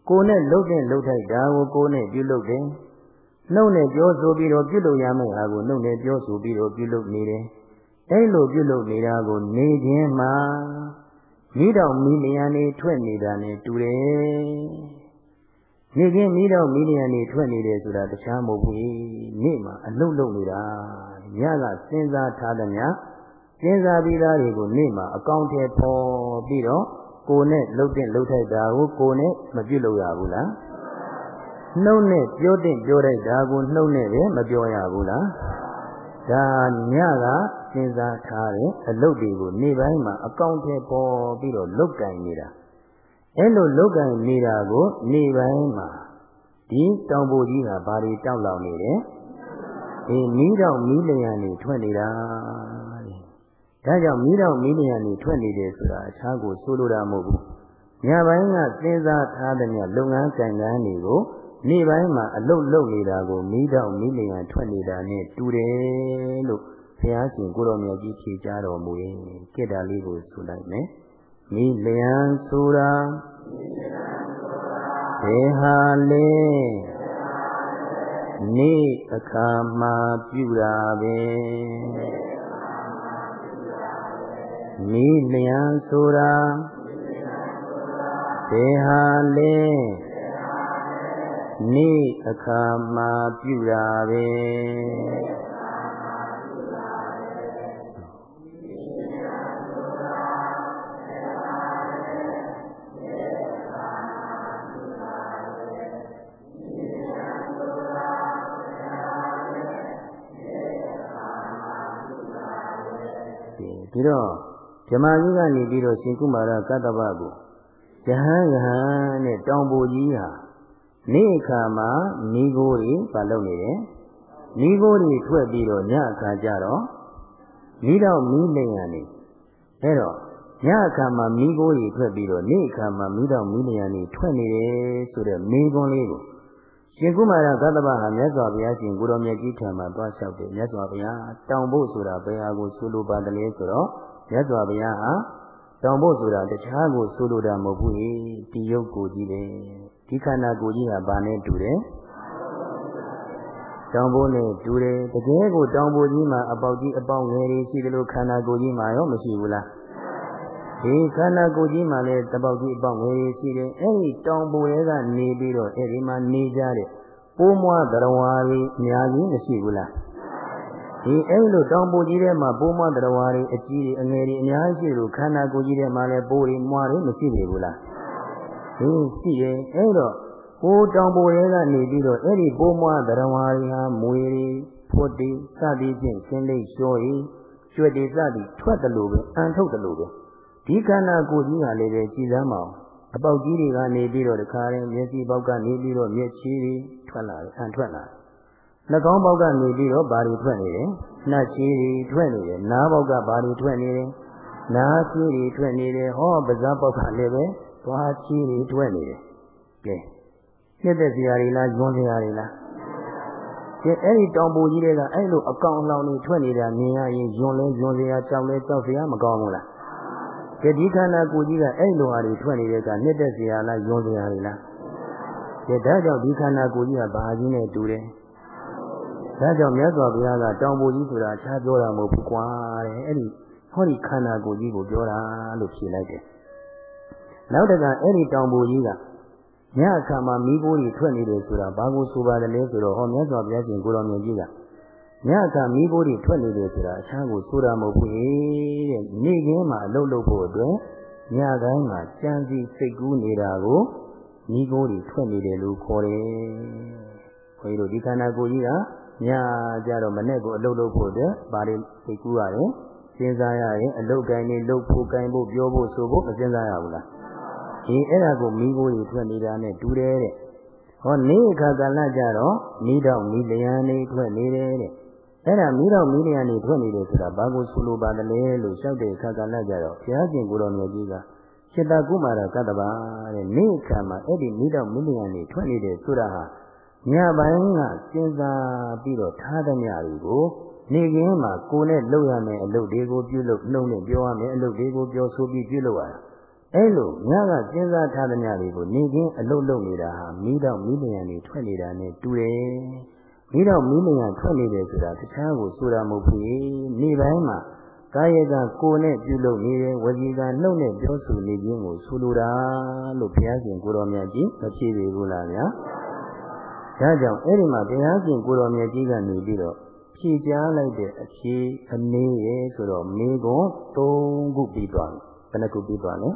ကိုယ်နဲ့လှုပ်တဲ့လှုပ်ထိုက်တာကိုကိုယ်နဲ့ပြုလုပ်တယ်နှုတ်နဲ့ပြောဆိုပြီးတော့ပြုလုပ်ရမယ့်ဟာကိုနှုတ်နဲ့ပြောဆိုပြီးတော့ပြုလုပ်နေတယ်အဲ့လိုပြုလုပ်နေတာကိုနေခြင်းမှာမိတော်မိလျံနေထွက်နေတာနဲ့တူတယ်နေခြင်းမိတော်မိလျံနေထွက်နေတယ်ဆိုတာတခြားမဟုတ်ဘူးနေ့မှာအလုတ်လုတ်နေတာညကစဉ်းစားထားသည်များ စဉ်းစားပြီးသားတွေကိုနေ့မှာအကောင့်ထဲပေါ်ပြီးတော့ကိုယ်နဲ့လှုပ်တဲ့လှုပ်ထိုက်တာကိုကိုယ်နဲ့မပြုတ်လို့ရဘူးလားနှုတ်နဲ့ပြောတဲ့ပြောတဲ့ဒါကိုနှုတ်နဲ့ပဲမပြောရဘူးလားဒါညကစဉ်းစားထားတဲ့အလုပ်တွေကိုနေ့ပိုင်းမှာအကောင့်ထဲပေါ်ပြီးတော့လုတ်ကင်နေတာအဲ့လိုလုတ်ကင်နေတာကိုနေ့ပိုင်းမှာဒီတောင်ပေါ်ကြီးကဘာတွေတောက်လောင်နေတယ်အေးမီးတော့မီးလျံနေထွက်နေတာ ဒါကြောင့်မီးတော့မီးလျံနေထွက်နေတယ်ဆိုတာအခြားကိုဆိုလိုတာမဟုတ်ဘူးညပိုင်းကစဉ်းစားထားတဲ့လုပ်ငန်းကံကန်းတွေကိုနေ့ပိုင်းမှာအလုတ်လုတ်နေတာကိုမီးတော့မီးလျံထွက်နေတာနဲ့တူတယ်လို့ဘုရားရှင်ကိုတော်မြတ်ကြီးဖြေကြားတော်မူရင်ကိတ္တာလေးကိုဆိုလိုက်မယ်မိလျံဆိုတာဘေဟာလေနေ့အခါမှာပြုတာပဲ မိလျံဆိုတာဘေဟာလေနေ့အခါမှာပြုတာပဲဒီတော့ ဓမ္မကြီးကနေပြီးတော့ရှင်ကုမာရကတ္တဗကိုယဟန်ယဟန်နဲ့တောင်ပူကြီးဟာနေ့အခါမှာမိโกတွေမလုပ်နေတယ်မိโกတွေထွက်ပြီးတော့ညအခါကျတော့မိတော့မိလျံနေအဲ့တော့ညအခါမှာမိโกတွေထွက်ပြီးတော့နေ့အခါမှာမိတော့မိလျံနေထွက်နေတယ်ဆိုတဲ့မိကွန်းလေးကိုရှင်ကုမာရသတ္တဗဟာမြတ်စွာဘုရားရှင်ကိုတော်မြတ်ကြီးထံမှာသွားလျှောက်တယ်မြတ်စွာဘုရားတောင်ဖို့ဆိုတာဘယ်ဟာကိုဆိုလိုပါတယ်ဆိုတော့ မြတ်စွာဘုရားဟာတောင်ဖို့ဆိုတာတခြားကိုဆိုလိုတာမဟုတ်ဘူးဒီယုတ်ကိုကြီးတယ်ဒီခန္ဓာကိုယ်ကြီးဟာဘာနဲ့တူတယ်တောင်ဖို့နဲ့တူတယ်တကယ်ကိုတောင်ဖို့ကြီးမှာအပေါက်ကြီးအပေါက်ငယ်တွေရှိတယ်လို့ခန္ဓာကိုယ်ကြီးမှာရောမရှိဘူးလားဒီခန္ဓာကိုယ်ကြီးမှာလည်းတပေါက်ကြီးအပေါက်ငယ်ရှိတယ်အဲ့ဒီတောင်ပေါ်တွေကနေပြီးတော့အဲ့ဒီမှာနေကြတဲ့ပိုးမွားတရားဝါတွေအများကြီးမရှိဘူးလား ဒီအဲ့လိုတောင်ပေါ်ကြီးထဲမှာပိုးမွားတရားဝါတွေအကြီးတွေအငယ်တွေအများကြီးရှိလို့ခန္ဓာကိုယ်ကြီးထဲမှာလည်းပိုးတွေမွားတွေမရှိနေဘူးလားဒီရှိရဲ့အဲ့တော့ကိုတောင်ပေါ်တွေကနေပြီးတော့အဲ့ဒီပိုးမွားတရားဝါတွေဟာမွေတွေဖွတ်တွေစသည်ဖြင့်ရှင်းလိမ့်လျှော်ရည်ကျွတ်တွေစသည်ထွက်တယ်လို့ပဲအန်ထုတ်တယ်လို့ပဲဒီခန္ဓာကိုယ်ကြီးဟာလည်းပဲကြည်စမ်းမအောင်အပေါက်ကြီးတွေကနေပြီးတော့တခါရင်မျက်စိပေါက်ကနေပြီးတော့မျက်ချီတွေထွက်လာတယ်အန်ထွက်လာ နှာခေါင်းပေါက်ကနေပြီးတော့ဘာတွေထွက်နေတယ်နှာချီတွေထွက်နေတယ်နားပေါက်ကဘာတွေထွက်နေတယ်နားချီတွေထွက်နေတယ်ဟောပါးစပ်ပေါက်ကလည်းပဲသွားချီတွေထွက်နေတယ်ကဲနှစ်သက်စရာတွေလားညွန်စရာတွေလားဒီအဲ့ဒီတောင်ပူကြီးတွေကအဲ့လိုအကောင်အလောင်တွေထွက်နေတာမြင်ရရင်ယွန်လဲယွန်စရာကြောက်လဲကြောက်စရာမကောင်းဘူးလားကဲဒီခန္ဓာကိုယ်ကြီးကအဲ့လိုဟာတွေထွက်နေတဲ့ကနှစ်သက်စရာလားယွန်စရာတွေလားကဲဒါကြောင့်ဒီခန္ဓာကိုယ်ကြီးကဘာကြီးနဲ့တူတယ် ဒါကြောင့်မြတ်စွာဘုရားကတောင်ပူကြီးဆိုတာခြားပြောတာမဟုတ်ဘူးကွာတဲ့အဲ့ဒီဟောဒီခန္ဓာကိုယ်ကြီးကိုပြောတာလို့ဖြေလိုက်တယ်နောက်တကအဲ့ဒီတောင်ပူကြီးကညအခါမှာမိခိုးတွေထွက်နေတယ်ဆိုတာဘာကိုဆိုပါတယ်လဲဆိုတော့ဟောမြတ်စွာဘုရားရှင်ကိုတော်မြတ်ကြီးကညအခါမိခိုးတွေထွက်နေတယ်ဆိုတာအခြားကိုဆိုတာမဟုတ်ဘူးတဲ့နေ့ခင်းမှာအလုပ်လုပ်ဖို့အတွက်ညတိုင်းမှာကြံစီစိတ်ကူးနေတာကိုမိခိုးတွေထွက်နေတယ်လို့ခေါ်တယ်။ခွေးတို့ဒီခန္ဓာကိုယ်ကြီးက ညကြတော့မနဲ့ကိုအလုပ်လုပ်ဖို့အတွက်ဘာတွေစိတ်ကူးရတယ်စဉ်းစားရရင်အလုပ်ကိုင်းနေလုပ်ဖို့ကိုင်းဖို့ပြောဖို့ဆိုဖို့မစဉ်းစားရဘူးလားဒီအဲ့ဒါကိုမိခိုးတွေထွက်နေတာနဲ့တူတယ်တဲ့ဟောနေ့အခါကလည်းကြတော့မိတော့မိလျံနေထွက်နေတယ်တဲ့အဲ့ဒါမိတော့မိလျံနေထွက်နေတယ်ဆိုတာဘာကိုဆိုလိုပါသလဲလို့လျှောက်တဲ့အခါကလည်းကြတော့ဘုရားရှင်ကိုတော်မြတ်ကြီးကจิตကုမာရကတ္တဗာတဲ့နေ့အခါမှာအဲ့ဒီမိတော့မိလျံနေထွက်နေတယ်ဆိုတာဟာ ညပိုင်းကစဉ်းစားပြီးတော့ထားသမျှတွေကိုနေကင်းမှာကိုယ်နဲ့လုပ်ရမယ့်အလုပ်တွေကိုပြုလုပ်နှုံနဲ့ပြောရမယ့်အလုပ်တွေကိုပြောဆိုပြီးပြုလုပ်ရတာအဲ့လိုညကစဉ်းစားထားသမျှတွေကိုနေချင်းအလုတ်လုတ်နေတာဟာမိတော့မိလျံတွေထွက်နေတာနဲ့တူတယ်မိတော့မိလျံထွက်နေတယ်ဆိုတာတခြားကိုဆိုတာမဟုတ်ဘူးနေပိုင်းမှာကာယကကိုယ်နဲ့ပြုလုပ်နေတဲ့ဝစီကနှုတ်နဲ့ပြောဆိုနေခြင်းကိုဆိုလိုတာလို့ဘုရားရှင်ကိုတော်မြတ်ကြီးမဖြေပေဘူးလားဗျာ ဒါကြောင့်အဲ့ဒီမှာဘုရားရှင်ကိုတော်မြတ်ကြီးကနေပြီးတော့ဖြေကြားလိုက်တဲ့အဖြေအနေရဲ့ဆိုတော့မိကွန်၃ခုပြီးသွားပြီဘယ်နှခုပြီးသွားလဲ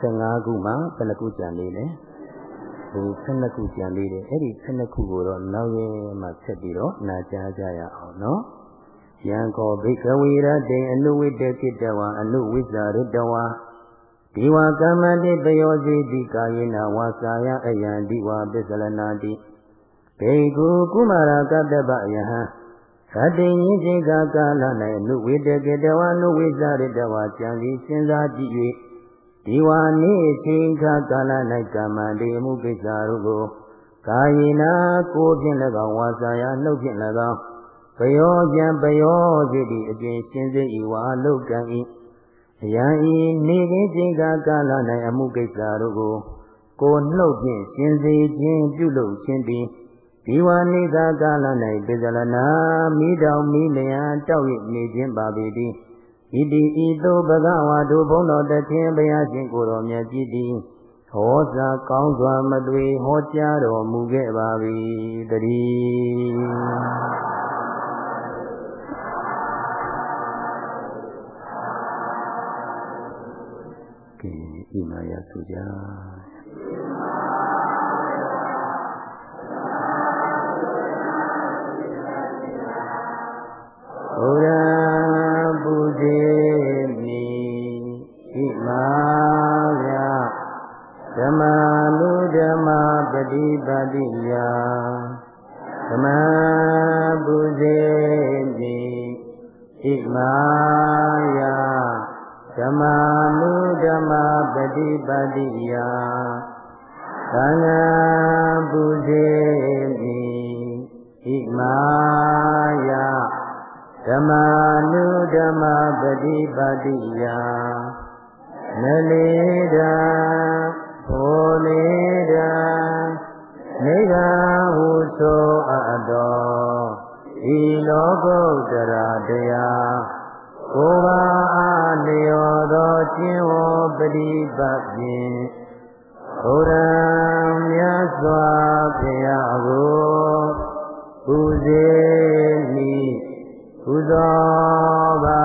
15ခုမှဘယ်နှခုကြံသေးလဲဟို12ခုကြံသေးတယ်အဲ့ဒီ12ခုကိုတော့နောက်ရဲမှဆက်ပြီးတော့နာကြားကြရအောင်နော်ယံကောဘိကဝေရတေအနုဝိတကိတဝံအနုဝိဇ္ဇရတဝံ ဒီဝကမ္မတိတယောစီတိကာယေနဝါစာယအယံဒီဝပစ္စလနာတိဘေကုကုမာရကတ္တပယဟံသတိညင်းစေကကာလ၌အနုဝိတကေတဝအနုဝိဇ္ဇရတဝကြံပြီးစဉ်းစားကြည့်၍ဒီဝါနေချိန်ခါကာလ၌ကမ္မတိအမှုကိစ္စတို့ကို ကာယေနာကိုဖြင့်၎င်းဝါစာယနှုတ်ဖြင့်၎င်းပယောကြံပယောစိတိအကျဉ်ရှင်းစေဤဝါလုကံဤအ ယံဤနေခြင်းချိန်ခါကာလ၌အမှုကိစ္စတို့ကို ကိုနှုတ်ဖြင့်ရှင်းစေခြင်းပြုလုပ်ခြင်းသည်ဒီဝနိကကာလ၌ပိဇလနာမိတောင်မိလျံတောက်ရနေခြင်းပါပေသည်ဣတိဤသို့ဘဂဝါတို့ဘုန်းတော်တခြင်းဘုရားရှင်ကိုယ်တော်မြတ်ကြီးသည်ဟောစာကောင်းစွာမသွေဟောကြားတော်မူခဲ့ပါ၏တည်း ကဲဣမာယဆိုကြဘုရားပူဇေမိဣမာယဓမ္မာနုဓမ္မာပฏิပတိယဓမ္မာပူဇေမိဣမာယဓမ္မာနုဓမ္မာ ပฏิပတိယသံဃာပူဇေမိဣမာယဓမ္မာနုဓမ္မာပฏิပတိယနလေတံဘောလေတံနေကဟုသောအပ်တော်ဤလောကုတ္တရာတရား ကိုယ်ပါအားလျော်သောကျင့်ဝပฏิပတ်ဖြင့်ဘုရားမြတ်စွာဘုရားကိုပူဇေမိပူဇော်ပါ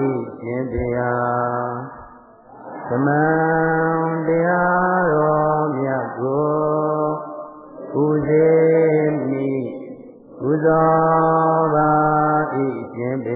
၏ရှင်ဘုရားသမံတရားတော်မြတ်ကိုပူဇေမိပူဇော်ပါ၏ရှင်ဘု